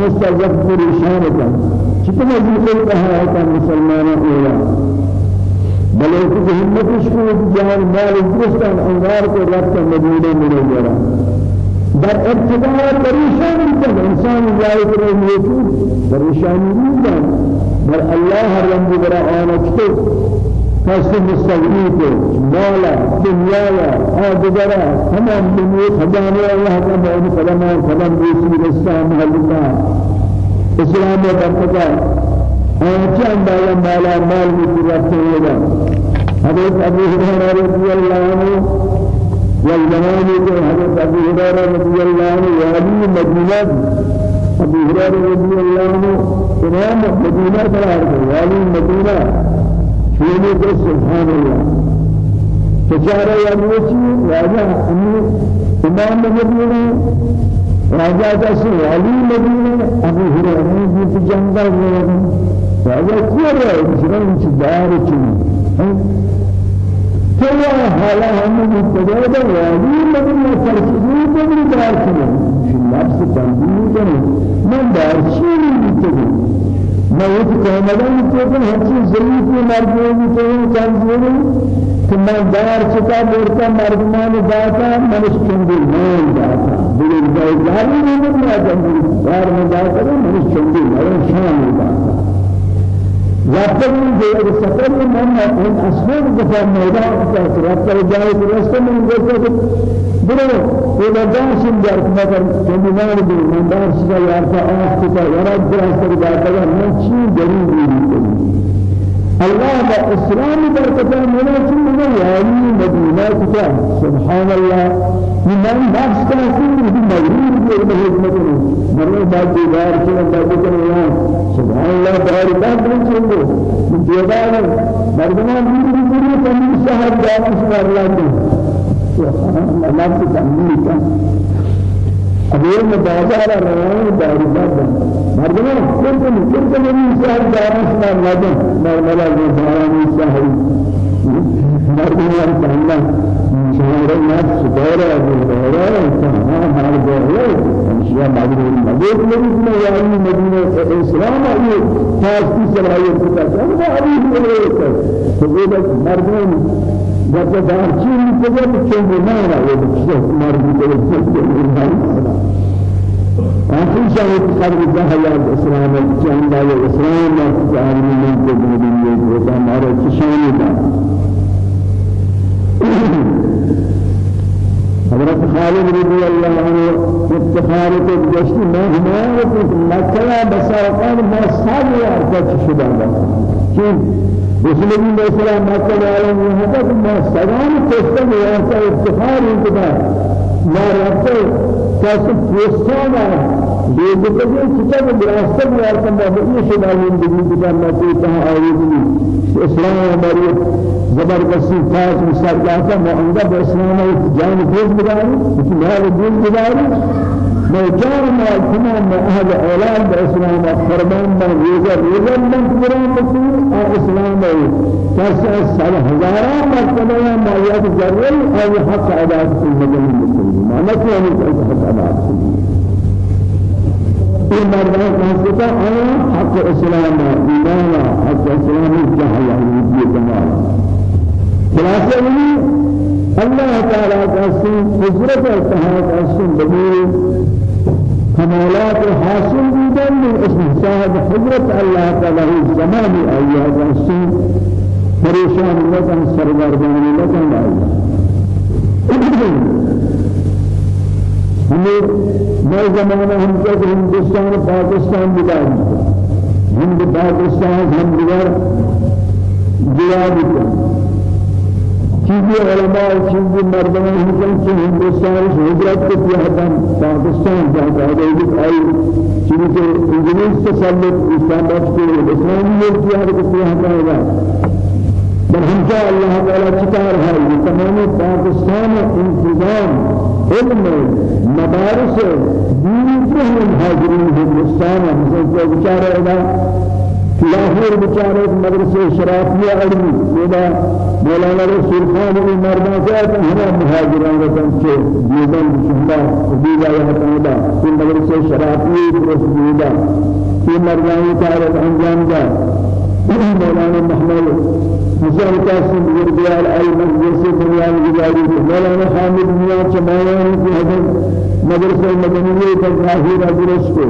مستضعف پریشان کا کتنا ذکر کہا ہے مسلمانوں اولا بل کہ ہمت کو جان مال درستان انوار کو رب مدینہ میں جرا. در ابتداء پریشان کن انسان جائے کرے نیکی پریشانی نہیں بل الله رب آن اچتو کسی مستغنی کو مالا دنیایا آدگرا تمام دنیا اللہ کا بہن قدمان قدم بیسی رسام حلقا اسلام و برکتا آنچہ اندالا مالا مال بھی رفتے ہوگا حضرت ابو حرارہ رضی اللہ عنہ والزمان کو حضرت ابو حرارہ رضی اللہ عنہ والی مدینہ ابو هريرة رضي الله عنه إمام مدينة قرار والي مدينة شيني سبحان الله فشارة يموتي راجع أمي إمام مدينة راجع جسم والي مدينة أبو هريرة في جنگل راجع كورا بسرعة دار چني كلا حالا هم متجاوز والي مدينة فرسدي مدينة دار چني نفس تنبیه کنه من دارچی نیستی من یک کاملا میتونم هرچی ضعیفی مردمی میتونم کامزوری که من دار چتا برتا مردمان داتا. منش چندی من داتا بلی داری نمیدونم دار من داتا منش چندی شان داتا رابطه من دیگر سفر من من اسمان دفاع میدان است رابطه جای درست من گفته برو. یہ بدان سن در مگر جنان بھی من دار سے یار کا آخ کا یاد درست کر جاتا ہے من چی دلیل الله بإسلام بركة مناسب من يعني مدينة كتاب. سبحان الله. من نفس كافر من مغرور بيه خدمته مرة بعد ديار كنا بعد كنا سبحان الله. دار بعد من شنو من ديار مردمان من من من شهر دار شهر الله. نفس تأمين ابھی میں بازار روان داری بابا مردمان كنت كنت من شهر دارش ما لازم ما ما لازم داراني شهر مردمان كنا شهر الناس دورة دورة ما ما دورة أشياء ما دورة ما دورة ما يعني مدينة الإسلام أي خاص في سلاية كذا ما أبي دورة فقولك مردمان جب دارچی میکنه چون بیمار आहे چه مرد میکنه آخر شاید قبل جهل الإسلام جهل الإسلام جهل من الدنيا وكان على تشاني حضرت خالد رضي الله عنه افتخار کو میں ہمارے کو مکہ بساقان ما سال یا تک شدہ کہ رسول الله الله عليه وسلم قال هذا ما سلام تستمع يا افتخار انتباه ما رأيته كاسب فستانا بيجي كتاب دراسة واركم بابي شباب زندگی كتاب ما تيجا آيوني إسلام ہماری زبردستی خاص مسرجاتا ما عندها بإسلام جان فوز بداري مال دين بداري ما جار ما تمام ما أهل أولاد بإسلام فرمان ما ريزا ريزا من قرآن مسلم إسلام كسر سال هزاران مرتبة ما يتجرل أو حق أداء في المدن المسلمين. ما نكون حق أداء في مردان كاستا أنا حق إسلام إيمانا حق إسلام الجهل يعني كمال خلاصة الله تعالى قسم حضرت اتحاد قسم بديل كمالات حاصل بودن من اسم صاحب حضرت الله تعالى زمان أيها قسم پریشان لکن سرگردانی لکن ہمیں نئے زمانہ ہم کو ہندوستان پاکستان بلاد ہند پاکستان ہم دیگر جواب چیزی علماء چیزی مردمان ہمکن چی ہندوستان سے حجرت کو کیا حتم پاکستان جہاں قائدہ آئی چیزی کے انگلیس تسلط اسلام بخش کے اسلامی کیا حتم بل هم جاء الله تعالى كتار هاي تمام پاکستان انتظام علم مدارس دين فهم الهاجرين هندوستان مثل جو بچارے ادا کہ لاہور بیچارے مدرسے شرافیہ علمی میرا مولانا رسول خان کی مردان سے آتا ہمیں مہاجران رتن کے دیدن بشہدہ حبیبہ یا حتمدہ کی مدرسے شرافیہ درست دیدہ کی مردانی تعرف انجام دا مولانا محمد حسین قاسم بزرگوار آئی مجلس دنیا گزاری مولانا حامد میاں چمایان کی حضرت مدرسہ مدنیہ کا ظاہر درست کو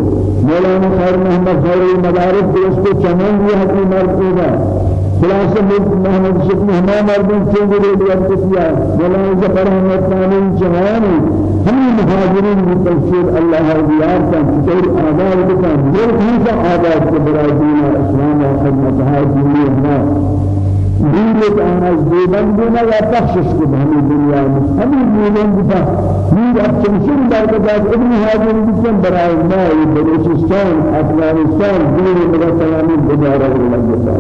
مولانا خیر محمد خیر مدارس درست کو چمن بھی حکیم مرتبہ خلاصہ محمد شیخ مہمان مردوں سے بھی دیا کیا مولانا ظفر احمد ثانی جوانی ہم مہاجرین کی تفسیر اللہ دیار کا کثیر آباد کا دل ہی آباد کے برائے دین إسلام و خدمت ہے دین دین آن از دیدن دینا یا بخشش کو ہمیں دنیا میں ہمیں دیدن دیتا دین اب چمشن در بعد ابن حاضر بسن برای ما بلوچستان افغانستان دین مگر تمامی گزارا لگتا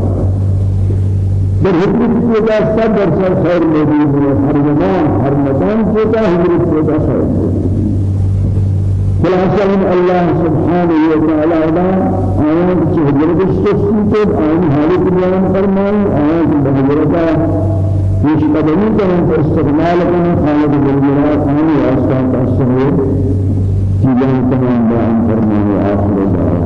در حکمت کو دا سب در سر خیر موجود ہے ہر زمان ہر مکان کو دا حضرت کو دا خیر خلاصہ الله سبحانه وتعالى آيات حضرت السوسيت آيات حالك بيان فرمائے آيات بحضرتا پیش قدمی کریں تو استقبال کریں خالد بالجلال خانی واسطہ تأثیر چیزیں تمام بیان فرمائے آخر دعوانا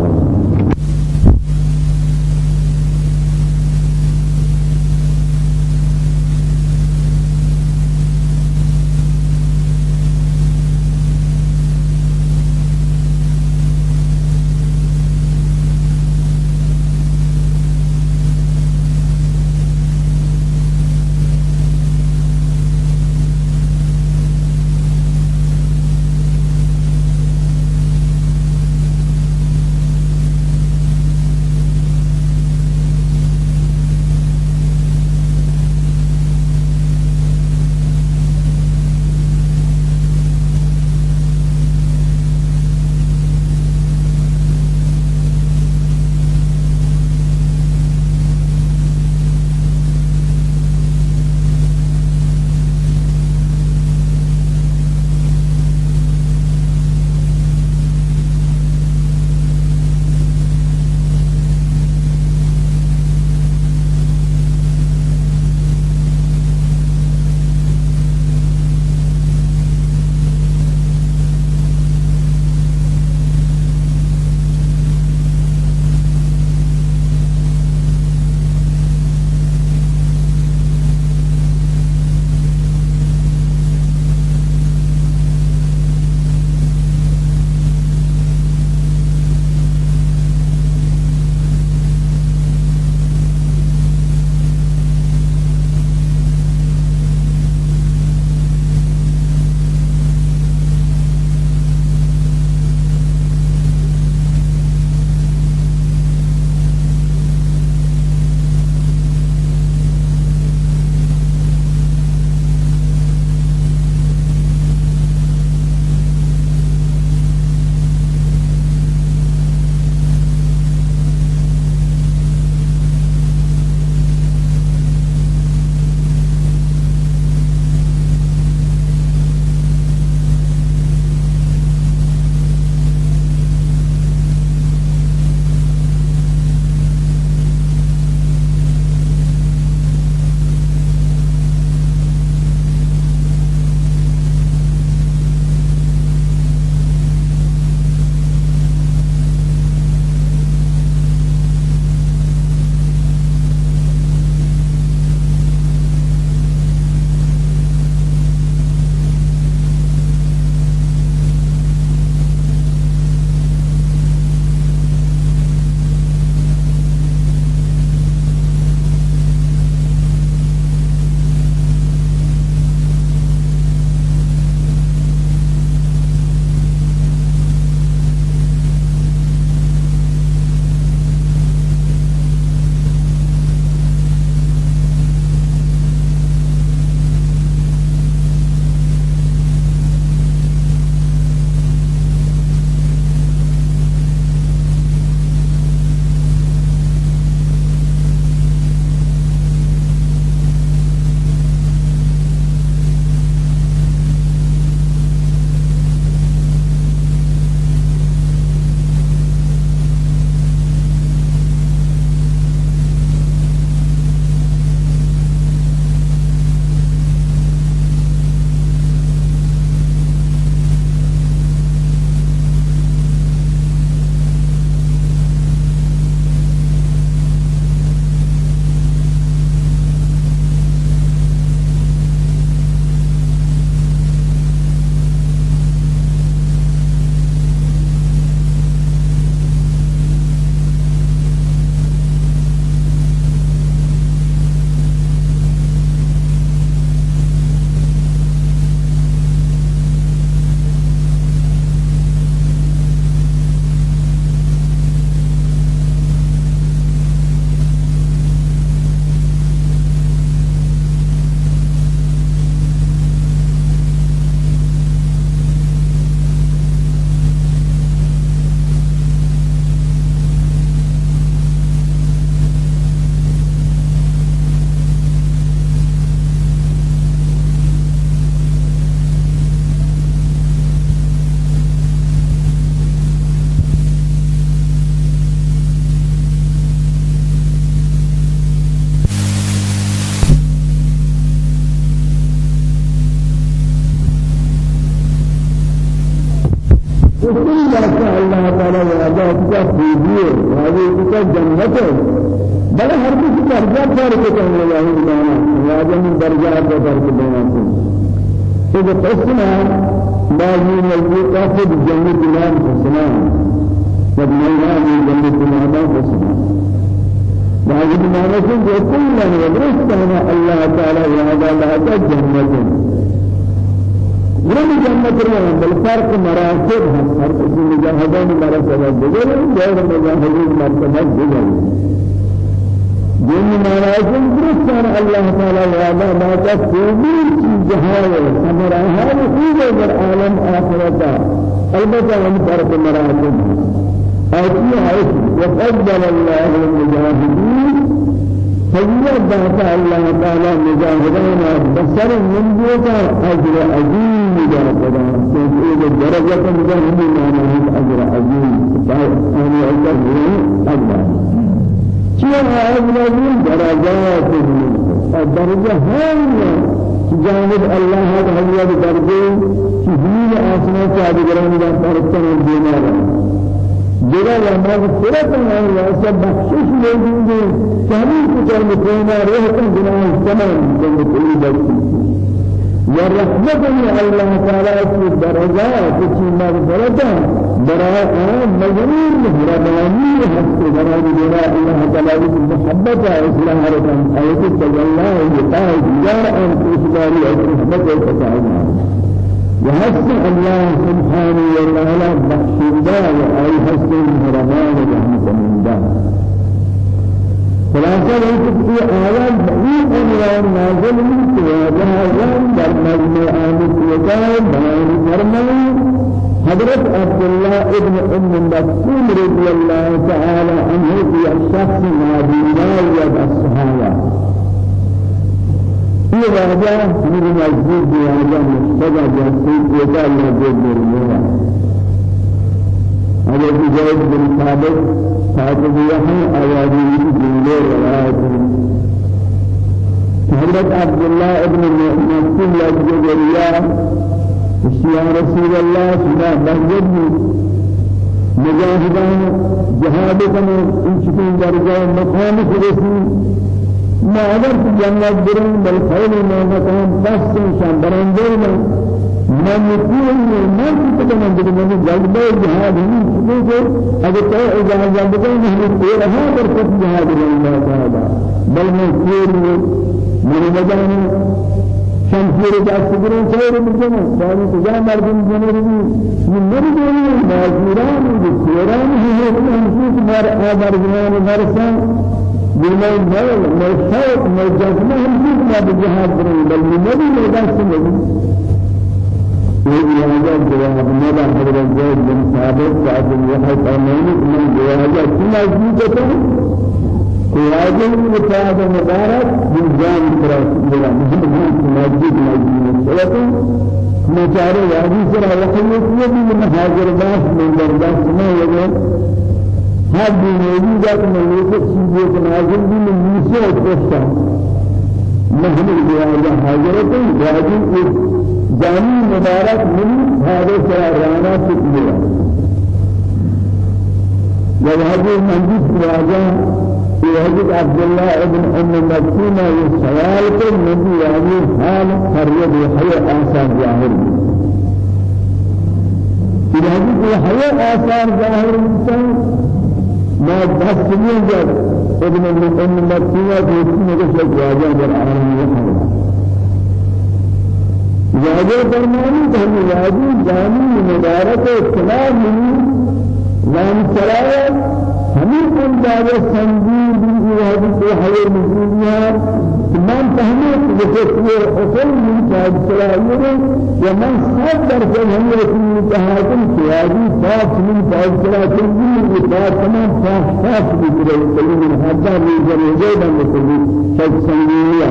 کا خوبی ہے راجی کا جنت ہے۔ بڑا ہر کسی درجہ پر کے کہنے والا ہے دانا راجا میں درجہ کر کے دینا تو جو قسم ہے باقی ملک کا خود جنت نام حسنا جب نام جنت نام حسنا باقی معنی سے جو کل ورث الله تعالى وعد لها جنة من روان بالفرق مراتب هم فرق. في مجاهدان مرتبة بجر غير مجاهدين مرتبة بجر جن مراتب درستان الله تعالى وعلا ما تفوضي جهاية سمراها وفيدة در عالم آخرتا. البته هم فرق مراتب. آتي عيش وفضل الله المجاهدين فهي ذات الله تعالى مجاهدين بسر من أجر عظيم مجاهدة إذا درجة مجاهدة معناه أجر عظيم. أنا أجر أجر شيء أجر درجات الدرجة هاي جانب الله تعالى درجة شديد آسمان كادران لا فرقان الدنيا جگہ یا مغفرت ہے یا سب بخشش موجود ہے سبھی کو کرنے کو نہ رہتا گناہ تمام جنت کی بخشش ورحمته الله تعالى في الدرجات في مغفرة براء مجرور مهرباني حق براء براء الله تعالى في محبة إصلاح ركن آية تجلى ويقال جار أن تسباري رحمته فتعالى وحسن الله سبحانه وتعالى بخشنده وأي حسن مهربان رحمة من الله خلاصة ليس في آيات بعيد أمران نازل من سواجه أيام در مجمع آمد وكان بيان فرمائي حضرت عبد الله ابن أم مكتوم رضي الله تعالى عنه في الشخص نابينا يد الصحابة. في واجه من المسجد بواجه مستجى جسد وقال يجب بالله حضرت زيد بن ثابت صاحب يحيى آياتي جملة روايات حضرت عبد الله بن مسعود الجزرية يا رسول الله سنا مسجد مجاهدان جهاد كما انشكين درجة مقام فرسي ما أدرك جنة برين بل خير ما مقام بس شان برندين من يقول من تكلم عن من جلبة جهاد من تقول أجل تو إذا جلبة من تقول هذا بركة جهاد الله تعالى بل يقول من مجان شمشير جاسبرين خير من جنة بل تجاه مردم جنة من مرد مازوران بسيران هي من شوف مر آبار جنان مرسان بما مال مرشاق مرجعنا هم شوف ما بجهاد برين بل من نبي ميدان سنبي وإجازة جواب مدى حضرت زيد بن ثابت سعد بن يحيى فرماني من جوازة كما جيدة قواجه وكاد مبارك من جان فراس بلا مهم مسجد مسجد الصلاة مچارے وادی سرا وقت یہ بھی مہاجر باس من برداشت میں لگے ہر بھی موجودہ میں یہ چیزیں نازل نیسے اور کوشش محمد جوازہ حاضرت وادی جامع مبارك من هذا سرارانا سكبرا جب حضرت منجد راجع في حضرت عبد الله ابن أم مكتوم السوال کو نبی یعنی حال فرید حیا آثار ظاهر في حضرت حیا آثار ظاهر ما بس من ابن أم مكتوم في اسمه راجع در عالم واجب فرمانی ہم واجب جانی مبارک اطلاع ملی وان سرایا ہمیں کن دعوے کو حیر مجھولیا من فهمت بفكر أصل من كاد سلايره ومن درجة هم يكون تهاجم سيادي صاف من كاد سلايره من كاد تمام صاف صاف بكرة من من جريجة من كل شيء سنجيريا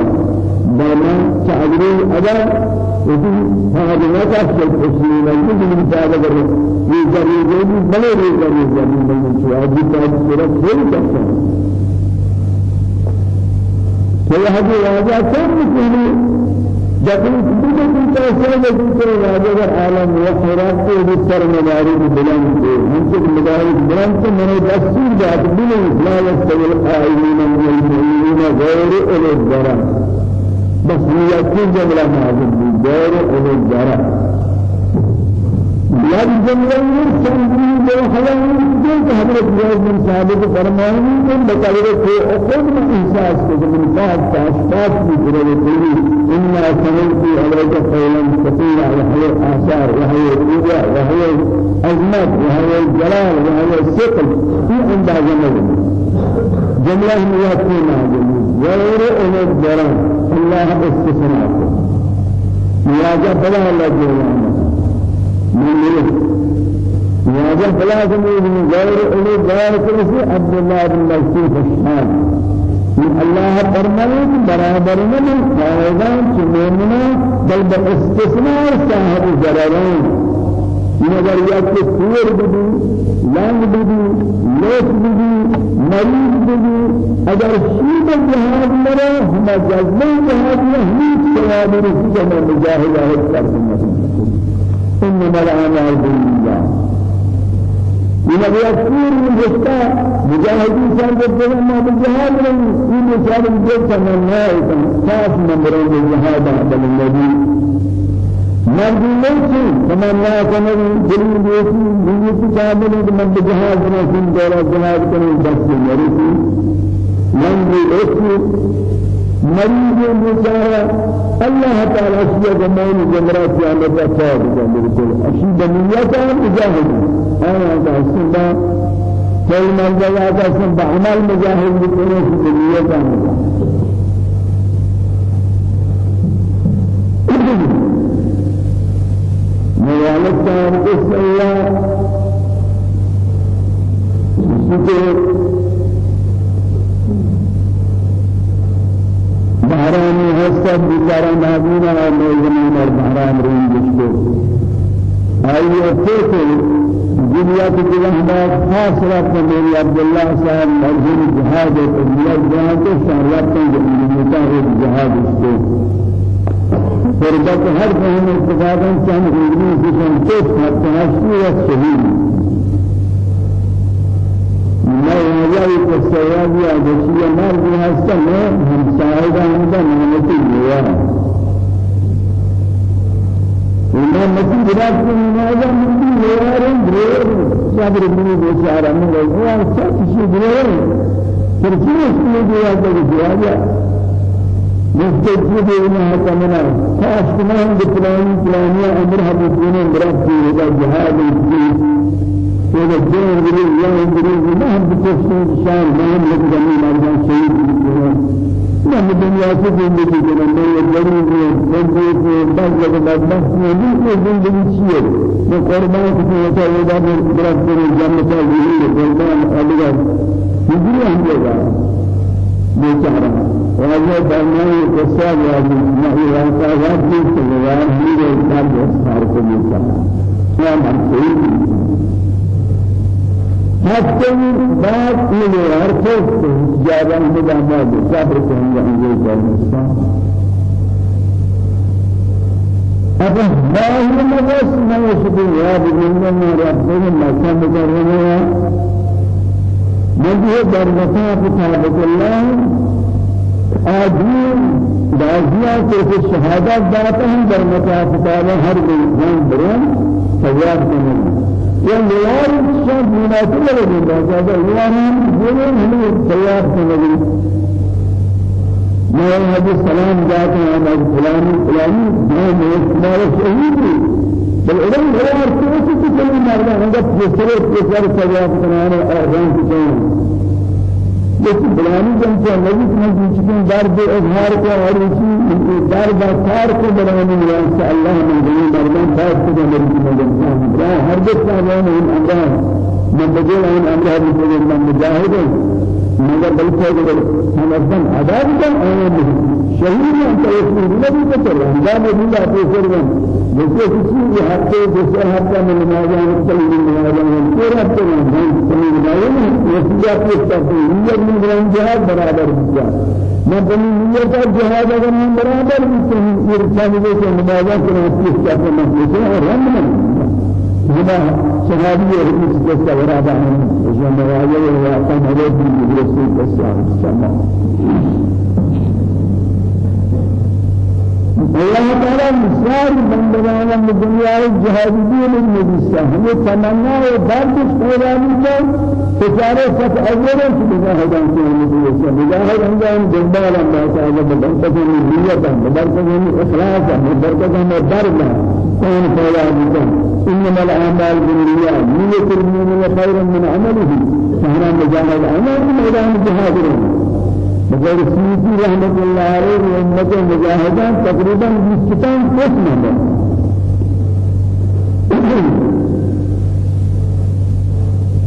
بما تعبير أداء وفي هذا ما تحصل تسليم الكل من هذا الرجل يجري يجري بل يجري يجري من شيء هذه كانت سورة كل تحصل فهذه واجه كم مثل جبل بدو کی تاثیر ہے کہ راجہ کا عالم و خیرات کو بھی سر مداری بلند ہم سے مداری بلند میں دستور داد بلو لا يستوي القائمين من المؤمنين غير أولي الضرر بس كل جملة معذب غير أولي الضرر یاد جملة چندی جو حیوان جو حضرت جواب بن ثابت فرمائیں کہ بقدر کو خود میں احساس کو من بعد تاسبات کی ضرورت پوری ان سنلقي عليك قولا ثقيلا وهي آثار وهي قوة وهي عظمت وهي الجلال وهي الثقل في عند جمله جملة هي كلمة غير أن الجلال الله الله جلاله من لهذا فلا من غير أولي ذلك اسم عبد الله بن مسعود الشام من الله فرمائے برابر من فائدان چمومنا بل باستثناء صاحب اگر یا کہ سور بھی لانگ بھی لوٹ بھی مریض بھی اگر شیب جہاد مرے ہم جذبہ جہاد میں ہم ثواب رسول مجاہد ہے کر إنما الأعمال بالله من يذكر من جستا مجاهدين سان جبنا ما بالجهاد من من مثال الجد تمنى خاص نمبرين الجهاد على النبي مرد ليس تمنى كمان دل بيتي بيتي كامل من بالجهاد من دولة جهاد كمان بس مريتي من بيتي مریض بیچارہ اللہ تعالی سے زمان جمرہ قیامت کا صاحب ہے بالکل اسی دنیا کا مجاہد ہے کا سنبا کوئی منزل کا سنبا عمل مجاہد کی دنیا کا موالد کام اس بہران ہستد بیچارہ نازمین اور موزمین اور بہران رہی جشکو آئیے اچھے سے دنیا کی دل ہمارا خاص رابطہ میری عبداللہ صاحب مرزم جہاد ہے، تو دنیا جہاں کے شہر رابطہ جمعیتا ایک جہاد اس کو. فرقت ہر بہن اتفاقاً چند روزی سے سنچوت کرتے ہیں شورت شہید ما يجري كسياد يا جسيا مر بهذا ما هم سائد عند نعمة الله وما مسجد راس من هذا من ديار ديار صبر بني بشارة من الله شيء ديار تركيز من ديار ديار مستجد إنها كمنا خاص كمان بفلان فلانية أمرها بفلان أمرها في الجهاد ولا الدين غير الله غير ما هم بتفسير شان ما هم لك جميع مرجان شهيد ما من الدنيا تجي لك جنا ما يجري من من بعض لك بعض ما من من زندگی چیه من قربان ہے وہ بات طرف سے جنت کا وہی قربان الگ ہجری ہم لگا بیچارہ واجہ درمیان قصہ یا نہیں رہتا ہے کہ سوال ہی رہتا ہے سار کو هفتم بعد این ارتش جوان بدم بعد صبر کنم اینجا جلسه اگر ماهی نباش من شدی یا بگم من رفتم مکان بکنم من دیگه در مکان کتاب الله آدم دازیا کے شہادت داتا ہوں در مکان کتاب ہر انسان برن تیار کرنے والنوار الشاب مناسب لهم هذا الوان جنون هم تيار كنبي ما هذا السلام جاءت عن فلان فلان ما ما شهيد بل إذن هو أرسل كل مرة عندك يسرق يسرق سواب كنانه أرجان كنانه لیکن بلانی جن سے نبی نے جن بے اظہار کو اور اسی دار باکار کو بلانی ہے کہ اللہ نے دین مردان خاص کو نبی نے جن ہر دس کا ان امران من بدل ان امران من مجاهد مگر بلکہ اگر ہم اپن عذاب آئے ہیں، شہید ہیں، تو اس میں بھی نہیں کچھ رہا ہے اللہ کو سر میں جیسے کسی کے ہفتے دوسرے ہفتہ میں نماز ہے چلی نماز ہے پورا ہفتے میں ہم چلی نماز ہے اس لیے اپ کے ساتھ یہ میں بیان جہاد برابر کیا میں بنی نیت کا جہاد اگر میں برابر کیا یہ چاہیے کہ نماز کریں اس کے ساتھ میں ہم ہم حديث جس ورابا وجمع رواية ويعطى مريض من جلسي بسيار السماء الله تعالى مثال بندگان دنیا جهادیین النبی ہمیں تمنا و بردش پیدا ملتا بچارے سب اولوں کی مجاہدان کے سے مجاہد انجام دنبال اللہ تعالی ببرکت نیت ببرکت اخلاص ببرکت درد کون پیدا ملتا انما الأعمال بالنیات. نیت المؤمن خير من عمله. فهنا مجاهد عمل میدان جهاد مگر سیدی رحمت اللہ علیہ امت مجاہدان تقریبا بیستان قسم ہے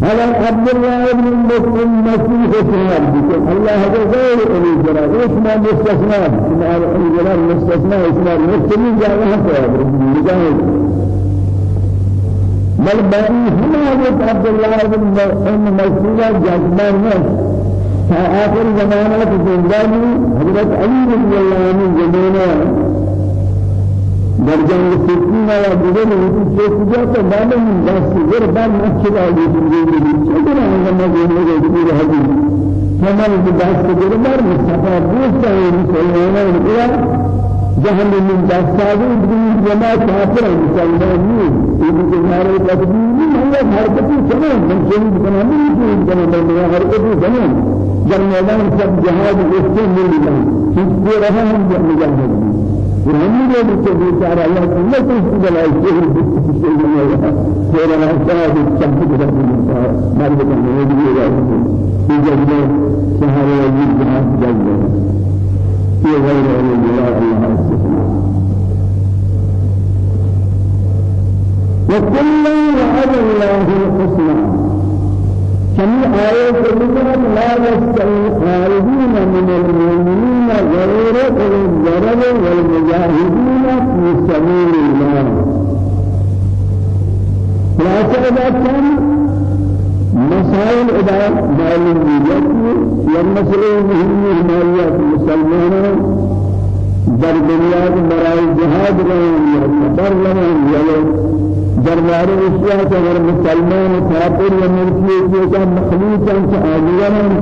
هذا عبد الله بن مسلم مسيح سيد الله هذا غير الجلال. اسمه مستثنى؟ اسمه الجلال مستثنى. اسمه مسلم جاءه مجاهد. بل بني هنا عبد الله بن مسلم جذبان آخر زمانة زندگی حضرت علی رضی اللہ عنہ زمانہ در جنگ سکین و دیگر نیتی چیز جا تو معلوم دست زر بار مچھر آگی زندگی چکر آنگا مجھے لگے دیر حدیث کمال دست زر بار مصطفى دوست ہے مسلمانان کیا جہاں من دست آگی بدون جماع کافر مسلمان نہیں یہ کہ ہمارے تقدیر نہیں ہے کسی سنے من شہید بنا نہیں کہ ہر کسی سنے در میدان سب جهاد گفته میلیدن هیچ دو راه هم مجاهد ورهمی رو که بیچاره الله کنه تو سیدل شهر بسیار میلیدن خیر الله چند بدر میلیدن مرد کنه میلیدن این جذبه سهر وجود جهاد جذبه في غير الله الله استثناء وكل وعد الله الحسنى كم آية كلمة لا يستوي الخارجين من المؤمنين غير الضرر والمجاهدين في سبيل الله. خلاصة كان مسائل إدارة معلومية والمسائل مهمة حماية المسلمين در دنیا برای جهاد رہے در رہے دربار اشیاء کے اگر مسلمان کافر یا ملکی کے کا مخلوق ہیں کہ آگیان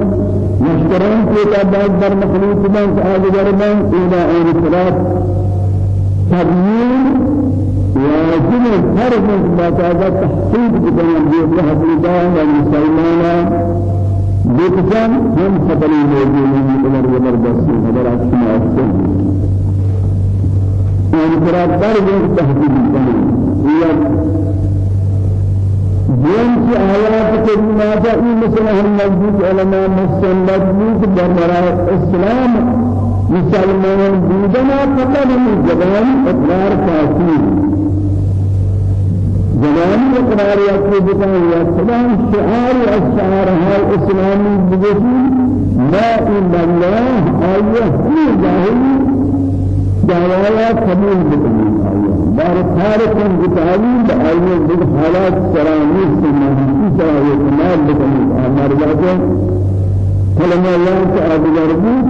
مشتران کے کا در مخلوق کہ آگیان میں إلى ان خلاف تبیین واجب فرض باقاعدہ تحقیق بدن یہ حقیقت ہے مسلمان بكتان هم خبري موجودين من الزبردستي هذا أحسن أحسن وانفراد دار بيت تهديد دين في آيات كريمات إن مثل هم مجلس علماء مستند در مراد الإسلام. مسلمان بودنا فقط من زبان إقرار كافي زبان إقرار يكتب يا سلام شعار الشعار الإسلامي بجسم؟ لا إلا الله آية في ظاهري دعوايا قبول بکنی دار تارکن بتعلیم بآیه بد حالات سرامی سماهی سرامی کمال بکنی آمار جاتے کلمہ اللہ کے آدھگر بود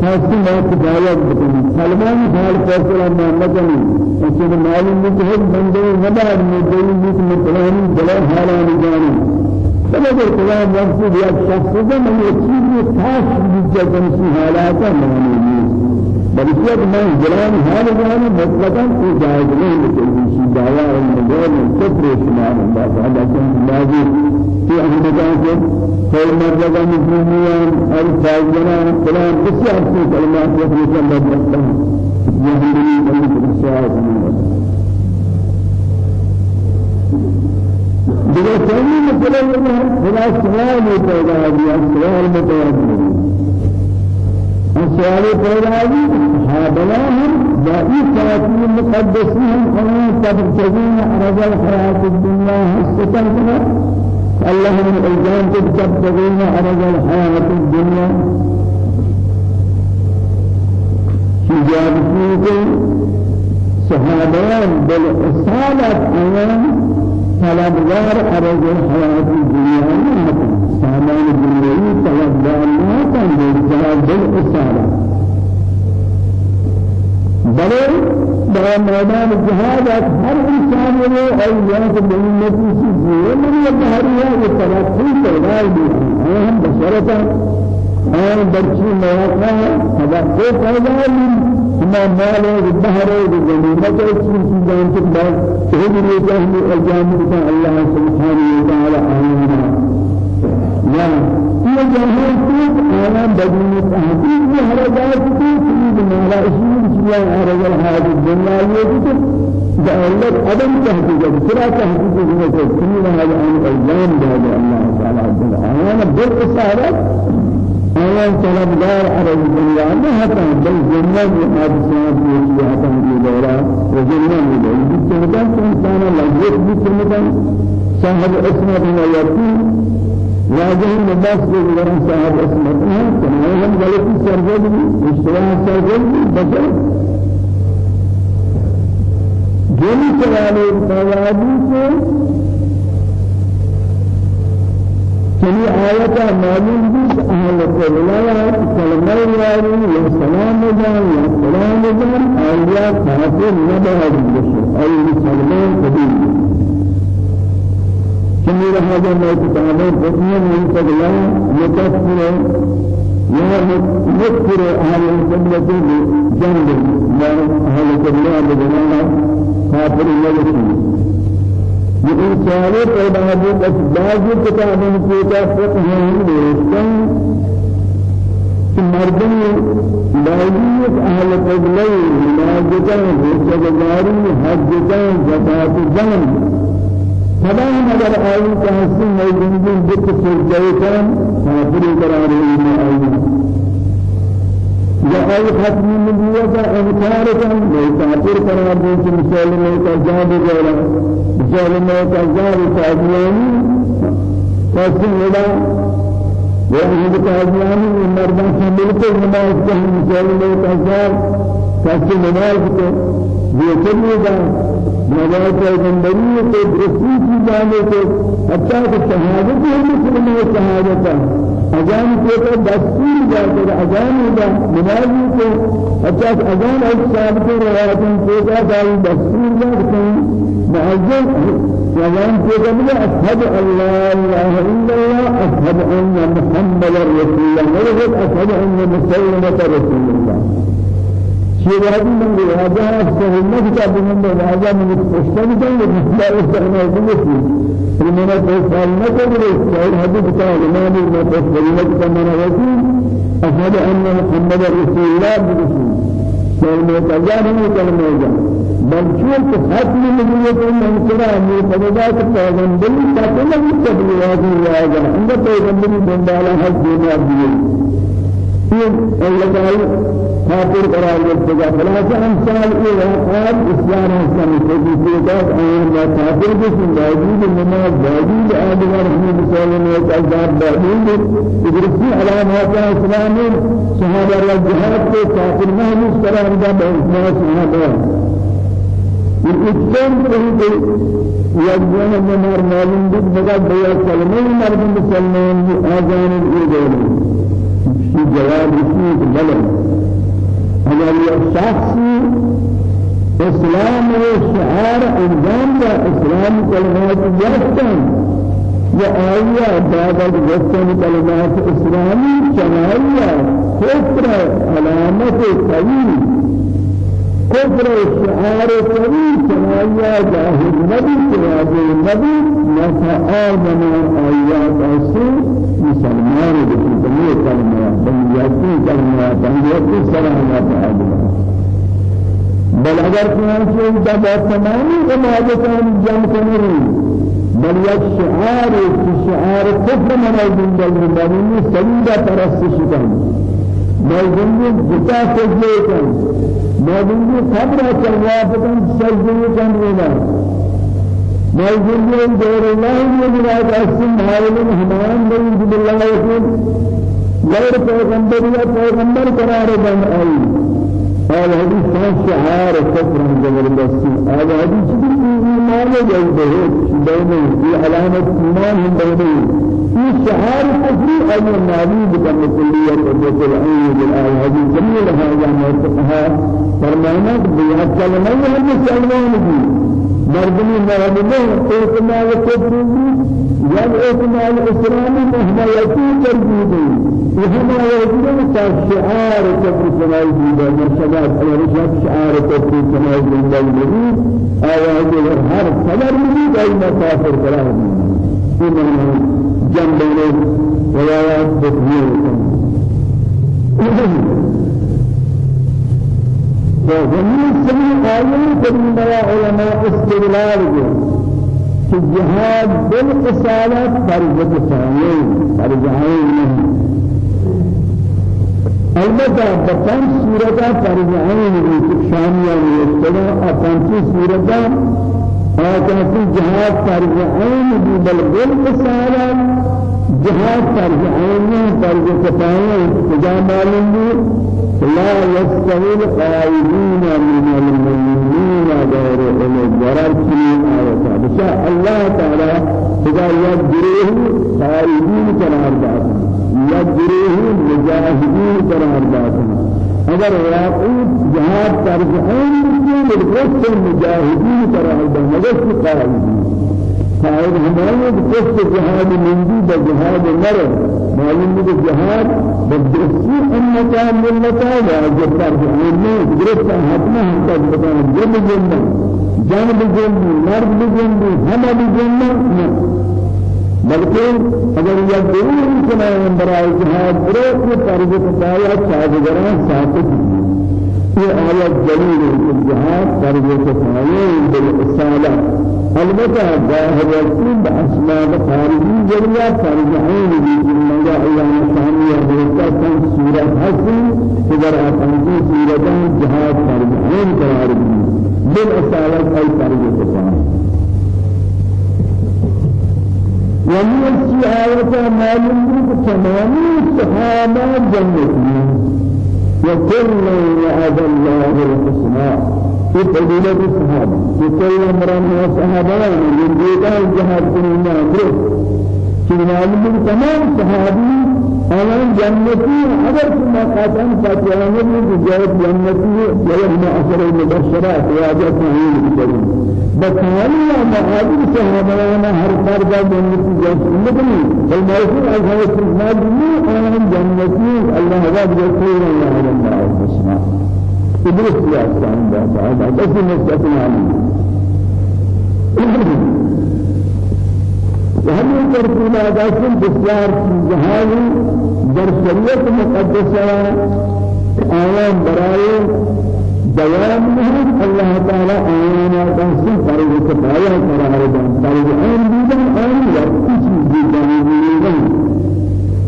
تاسی موت دعوت بکنی کلمان حال فیصلہ محمدنی اچھے معلوم ہے کہ بندے نباد میں دلی بیت مطلعانی بلا حالانی جانی سبب الكلام مقصود يا شخص ده من يصير تاش بجد في حالاته معنی بلکہ میں جلان حال جان مطلقاً کو جائز نہیں لیکن اسی دعوا المجال الكفر شمار الله تعالى كان لازم في أحمدان کے کوئی مرتبہ مسلمان الفاظنا كلام بسیار سے کلمات یقین سے مدرسہ یہ ہماری بلکہ بسیار دیگر ثانی مسئلہ یہ ہے خدا سوال پیدا ہوا سوال متوجہ السؤال الثاني هؤلاء ذاتي كافي المقدسين هم تبتغون عرض الحياة الدنيا حسة كذا الله من الجان تبتغون عرض الحياة الدنيا شجاب فيك صحابان بالإصالة أيام طلبدار عرض الحياة الدنيا سامان الدنيا طلبدار ما كان بالإصالة بل در میدان جهاد هر انسان نے أولاد بنیت کی من يظهرها يترقي تغال هم بشرتا اور برچی مواقع هذا کو پیدا ما مال الظهر والغنيمة في جانب الله تهدي جهنم الجانب الله سبحانه وتعالى آمين لا هي جهنم أنا بدون تهديد هذا جانب من لا شيء شيء هذا هذه الدنيا يجد دعوة عدم تهديد. سرعة تهديد. من كل هذا عن الأيام هذا الله تعالى أنا بالإصابة أنا طلبدار على الدنيا. ما هذا بل جنة حادثات يجي هذا من دورا وجنة دورا بتمكن إنسان لا يجد بتمكن صاحب اسمه من يأتي واجه الناس بغير صاحب اسمتها كما هم غلطي سرجد اشتباه سرجد بشر. جن چلانے فوادی سے چلی آیت معلوم بھی اہل الولایات کلمہ یاری یا سلام جان یا سلام جان آیا کافر نبا بشر ای مسلمان قبیل سمير هذا ما كتابه بسمه من تجلا يكفر يا يكفر أهل القبلة بجنب ما أهل القبلة بجنب كافر يلسي یہ سارے پیدا ہوئے بس بعض کتابوں کے کا فقہ ہے کہ مردوں لاجیت اہل قبلہ لاجتاں حجت حج جان زکات جان فلان اگر آئی کہاستی موجودین بت سجدے کرن کافری قرار ہے آئی یا آئی ختم نبوت انکار کرن وہ کافر قرار دے کہ مسلموں کا جاد گورا مسلموں کا جاد تاجیانی قسم ولا وهذا تاجیانی مردان سے ملتے نماز کے مسلموں کا جاد قسم نماز کو یہ چلیے نواز پیغمبری کو درستی کی جانے کو حتیٰ کہ شہادت ہے مسلم شہادت اذان کو تو دستور جاتے ہیں اذان ہوگا نمازی کو حتیٰ کہ اذان ایک ثابت روایتوں کو کا دائی دستور جاتے ہیں معذر اذان کو قبل اشهد ان لا اله الا الله اشهد ان محمد رسول الله اشهد ان مسلمة رسول الله هذا من هذا سهلنا كتاب من هذا من كان يبدأ يستعمل بيجي لمن الكشتان ما كان يستعمل هذا كتاب ما من الكشتان كتاب من هذا أشهد أن محمد رسول الله برسول كلمة كلام كلمة بل شو ختم نبوة من كلام فبدأت پیغمبر تكلم تبليغات الله عند پیغمبر من بالا حج ما بيه الله تعالى خاطر قرار دیتا خلاصہ انسان یہ واقعات إسلام إسلام کو دیتا ہے اور خاطر کے موجود نماز موجود آدم رحمۃ اللہ علیہ وسلم موجود ادرسی علامات اسلام صحابہ الجهاد کے کافر محمود قرار دا بہت صحابہ الإسلام يجوان من هر معلوم بقى بيا كلمة مردم مسلمان آذان الإيمان. جواب رسول بلد اگر یہ اسلام و شعار انجام دا اسلام کلمات یکتن یا آیا بعد از گفتن کلمات اسلامی شمائیہ کفر علامت قوی كفر الشعار قوي شمائية جاهد نبي سراج النبي نفع آدم آيات أسر مسلمان بكل جميع كلمات بنياتي كلمات بنياتي سلامات آدم. بل اگر چنانچہ ان کا بہت تمامی عبادتان جمع کنری بل یک شعار شعار کفر منازل دل مبانی سلیدہ پرستش کن. موجود جتا سجدے کن موجود خبر چلوا کن سجدے کن ولا ما يجوز غير الله يجوز أسم هاي الهمان من بالله يقول غير پیغمبر یا پیغمبر قرار بن آئی اور حدیث کا شعار کفر زبردستی اور حدیث کی ایمان جلده بین یہ علامت ایمان ہم بین یہ شعار کفر اور نابود بن کلیت قدرت العین بالآل حدیث جمیل هذا مرتقها فرمانا بیا کلمہ ہم مسلمان بھی مردمی معاملے اعتماد کفر یا اعتماد اسلامی مہمیتی تربیت وهما يجب شعار كفر سماء الجبال مرشدات على رجال شعار كفر سماء الجبال آيات هر خبر مجيد أي مسافر كلام إنما جنبين روايات تكبير فجميع سبيل آيات كريمة علماء استدلال في الجهاد بالقصالة فرض ثانيين فرض عين البته بطن صورتا فرجعين شاميا ويستدى أفنسي صورتا آتاسی جهاد فرجعين بالغل بسالا جهاد فرجعين فرج كفاية تجا معلوم لا يستوي القائدين من المؤمنين غير أولي الضرر في آية بس الله تعالى تجا يجريه قائدين قرار داتا يجريه مجاهدين قرار داتا اگر واقعی جهاد ترجعين بكل القصة المجاهدين قرار داتا قائدين قائد ہمارے قصة جهاد مندی بجهاد مرد معلوم ہے جهاد بدرسی امتا ملتا واجب ترجعين میں درست حتما ہم تک بتانا جب جنہ جان بجنہ مرد بجنہ ہم بجنہ بلکہ اگر یہ دین سنا برائے جہاد برے کے فرض کفایہ شاگردان ثابت یہ جہاد فرض کفایہ بالاصالہ البتہ ظاہر یقین باسماء خارجی ذریعہ فرض عین بھی جنگا اللہ ثانیہ ہوتا کن سورۃ حسن اپنی سورتان جہاد فرض عین قرار بالاصالہ ای فرض کفایہ ومن السيارة معلوم تمام الصحابة جنتي وكل وعد الله الحسنى. في فضيلة الصحابة وكل امرأة من الصحابة من بيتا الجهاد كنا نعرف في معلوم تمام صحابي أنا جنتي أگر كما قاتم من جهاد جنتي ويوم أثر المبشرات نعيم الكريم بكاني ما هذه صحابة هر فرد جنتي جنتي الموضوع هذا استثناء جميع أنا جنتي الله هذا بخير الله الله الحسنى إدرس يا سلام هذا بس مستثنى وهم ترتيب هذا بسيار جهاد در شريعة مقدسة آيان برائے دوام نہیں اللہ تعالی آیانا تحسن فرض کفایہ قرار دیں فرض عین دیدن آن وقت چیز دیدن نہیں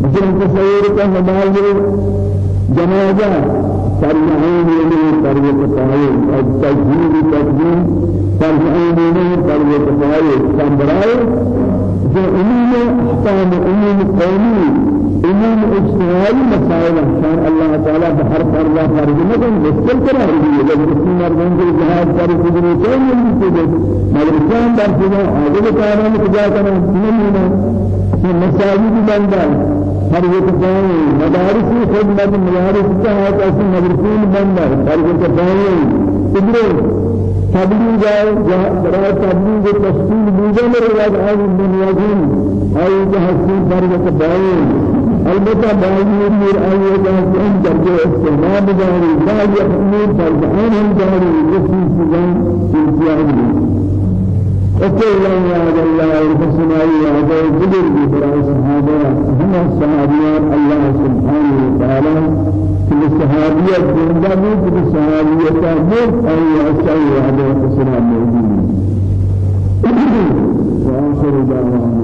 مثل تصور کا نماز جنازہ کفایہ اور تجہید تقدیم فرض عین نہیں فرض کفایہ سنبرائے جو عموم احکام عموم قومی إمام اجتماعي مسائل شان الله تعالى بحر فرض فرض مدن مستل کرا رہی ہے جب اس مردوں کے جہاد پر کبھی کوئی نہیں تھے مگر اسلام در سنا آگے کہ مساجد بندہ ہر ایک مدارس خدمت مدارس کا ہے ایسے مدرسین بندہ ہر ایک جائے ادھر تبلیغ جائے برای تبلیغ تشکیل بوجھے میرے یاد آئی دنیا کی آئی جہاں سی فرض تبلیغ البته باید میر آیه که این درجه استعمال فرزان هم داری کسی چیزان چیزی أقول يا الله الحسنى يا بدر برای صحابه هم الصحابيات الله سبحانه وتعالى صحابيات زنده بود كل صحابيات مرد أي أسعي هذا الحسنى موجود وآخر دعوانا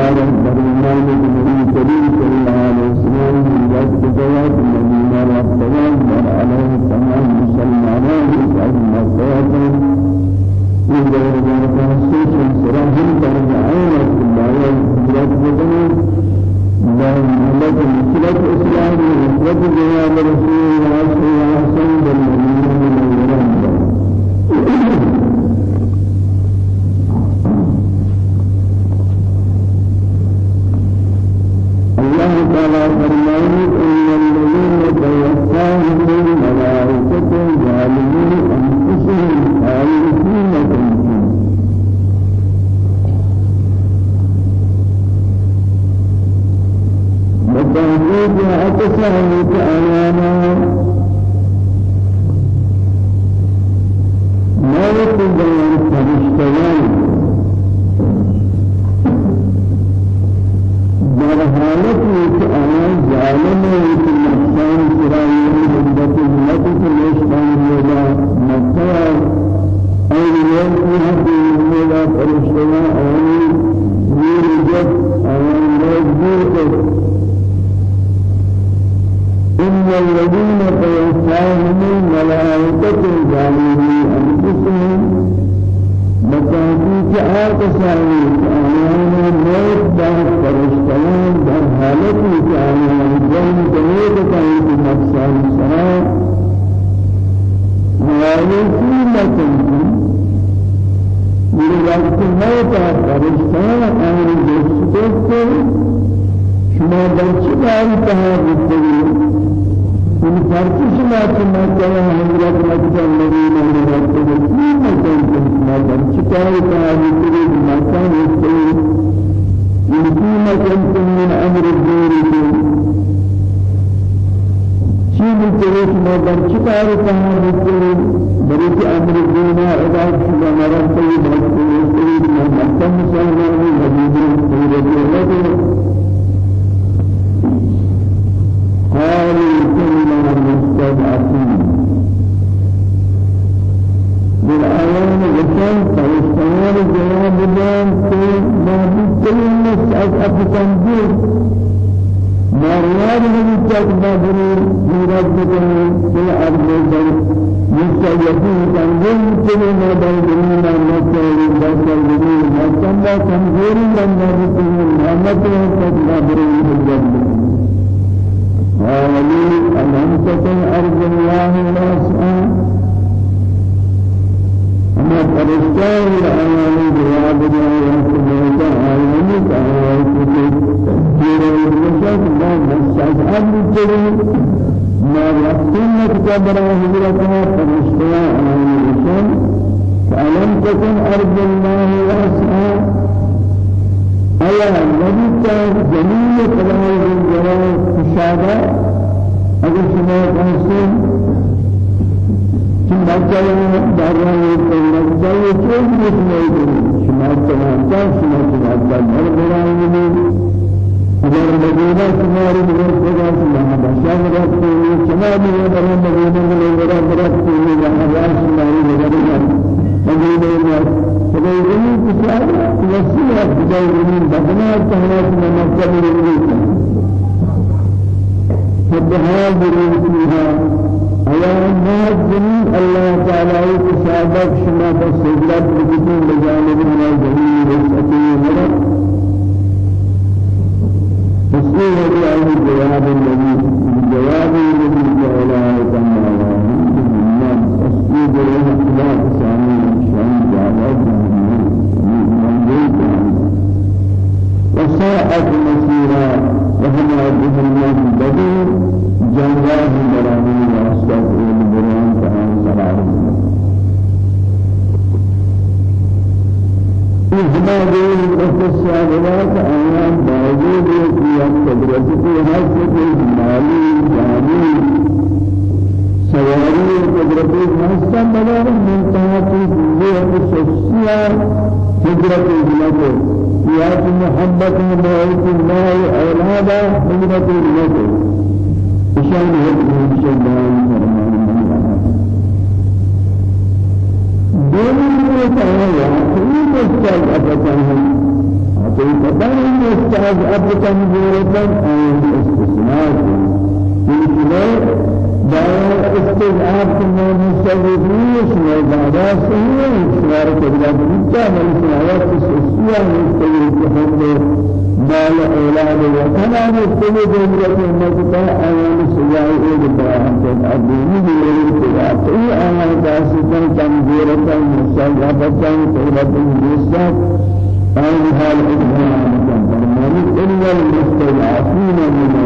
آيانية سنارة برمان تنجير لما بكل ما نسأل تكبر في الجنة قالوا ألم تكن أرض الله واسعة أما فرشتان الآيان جواب جاء في آيان كآيات تكبير المشاك ما مسعد أبن تري ما يقتلنا كبر هجرتها فرشتان آيان فألم تكن أرض الله واسعة آیا نبی کا جمیل کلام الجواب اشارہ اگر شما کہتے کہ بچہ دارا ہے تو بچہ یہ چیز نہیں ہے شما چلاتا شما چلاتا ہر بڑھائی میں اگر مدینہ شماری میں خدا شما بشار رکھتے ہیں شما بھی بڑا مدینہ میں بڑا رکھتے ہیں یہاں شماری میں بڑا مدینہ میں فبيني كساد وسيلة فبيني بدنا تهنا من مكتب الرئيس فبهذا فيها على الناس جميع الله تعالى كسادك شما بسجلات بكتين بجانب من الجميع رسالة مرد فسيرة على الجواب الذي الجواب الذي جعل كما الله تسجيل له خلاف وساءت مسيرا وهما جهنم بدير جناه برامي واسطة البران تعالى سلام. إجماع دين الصالحات أيام باوجود قيام قدرته حسب مالي جاني سواري قدرته حسب مدار منتهى في دنيا الشخصية هجرة الجنة يا محبة موت الله أولادا هجرة الجنة إشان هجرة الجنة دون تعالى كل مستعد أبدا أتي بدل مستعد أبدا جورتا أي استثناء دائر استضعاف كما مستغربين شما بعدا سهل شمار كبيرة بيتا بل شمارات تسوسيا مستغرب كحمد مال أولاد وطنا مستغرب جمرة مكتا آيان سياء إيد براهم كن أبيني بيري تغاط إي آيان إبراهيم كان فرماني إلا المستضعفين من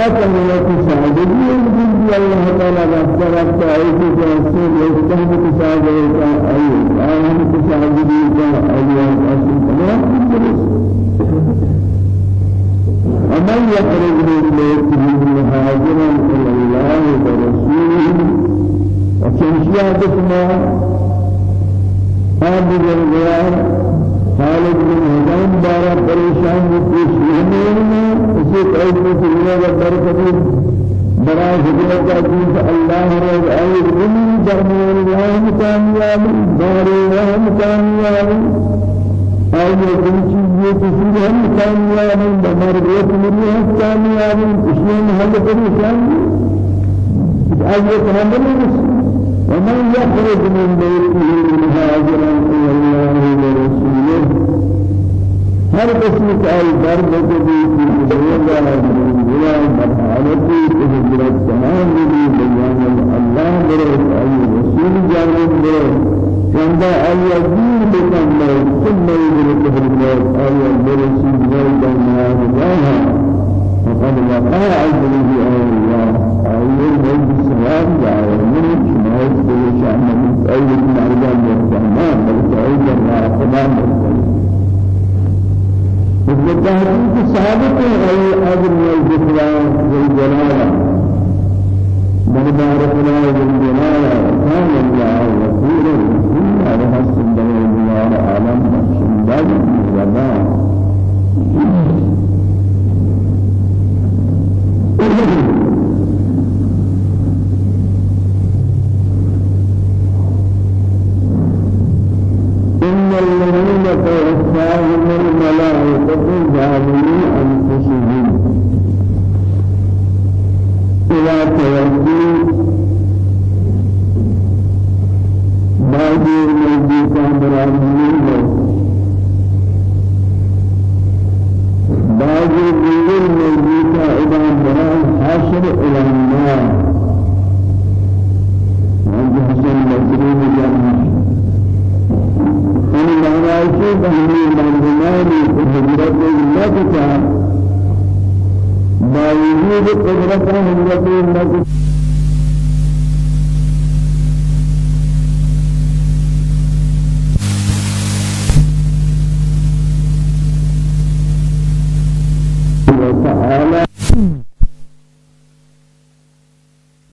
وساعة وتساعدني الجند الله تعالى وقت أيك جالسين يستهم تساعدك أي آيان تساعدك أيام أصل تمام ومن يخرج من بيته مهاجرا إلى الله ورسوله. وكنشيا بسمه آب جلوان خالد بن هزام بارا پریشان پیش میں اسی قید میں سننے کا برکت برا حضرت دین اللہ رب اے من درمیان اللہ کامیاب دار اللہ کامیاب اے دن چیز کسی ہم کامیاب بمر ایک مری کامیاب کسی ہم پریشان أي كامل ومن يخرج من بيته مهاجرا إلى الله هر قسم كأي درد كبير في الدنيا ولا مرحلتي تهجرت تمام لي بيان الله برس أي رسول جانب برس كندا أي دين بكمل ثم يدرك بالموت أي برس جانب الله فقد وقع عزله أولياء أول بيت السلام جاء من شمال كل شأن من أول من أرجان الرحمن بل تعيد الرحمن بالتحقيق ثابت غير أجر والذكرى والجلالة. بل بارك الله بالجلالة كان الله غفورا رحيما على حسن الله عالم شمال وبا إن الملائكة ظالمي أنفسهم. إلى توفي بعض المجيسان برامين بعض الموجودة إلى مران حشر إلى قدرة هجرة المكة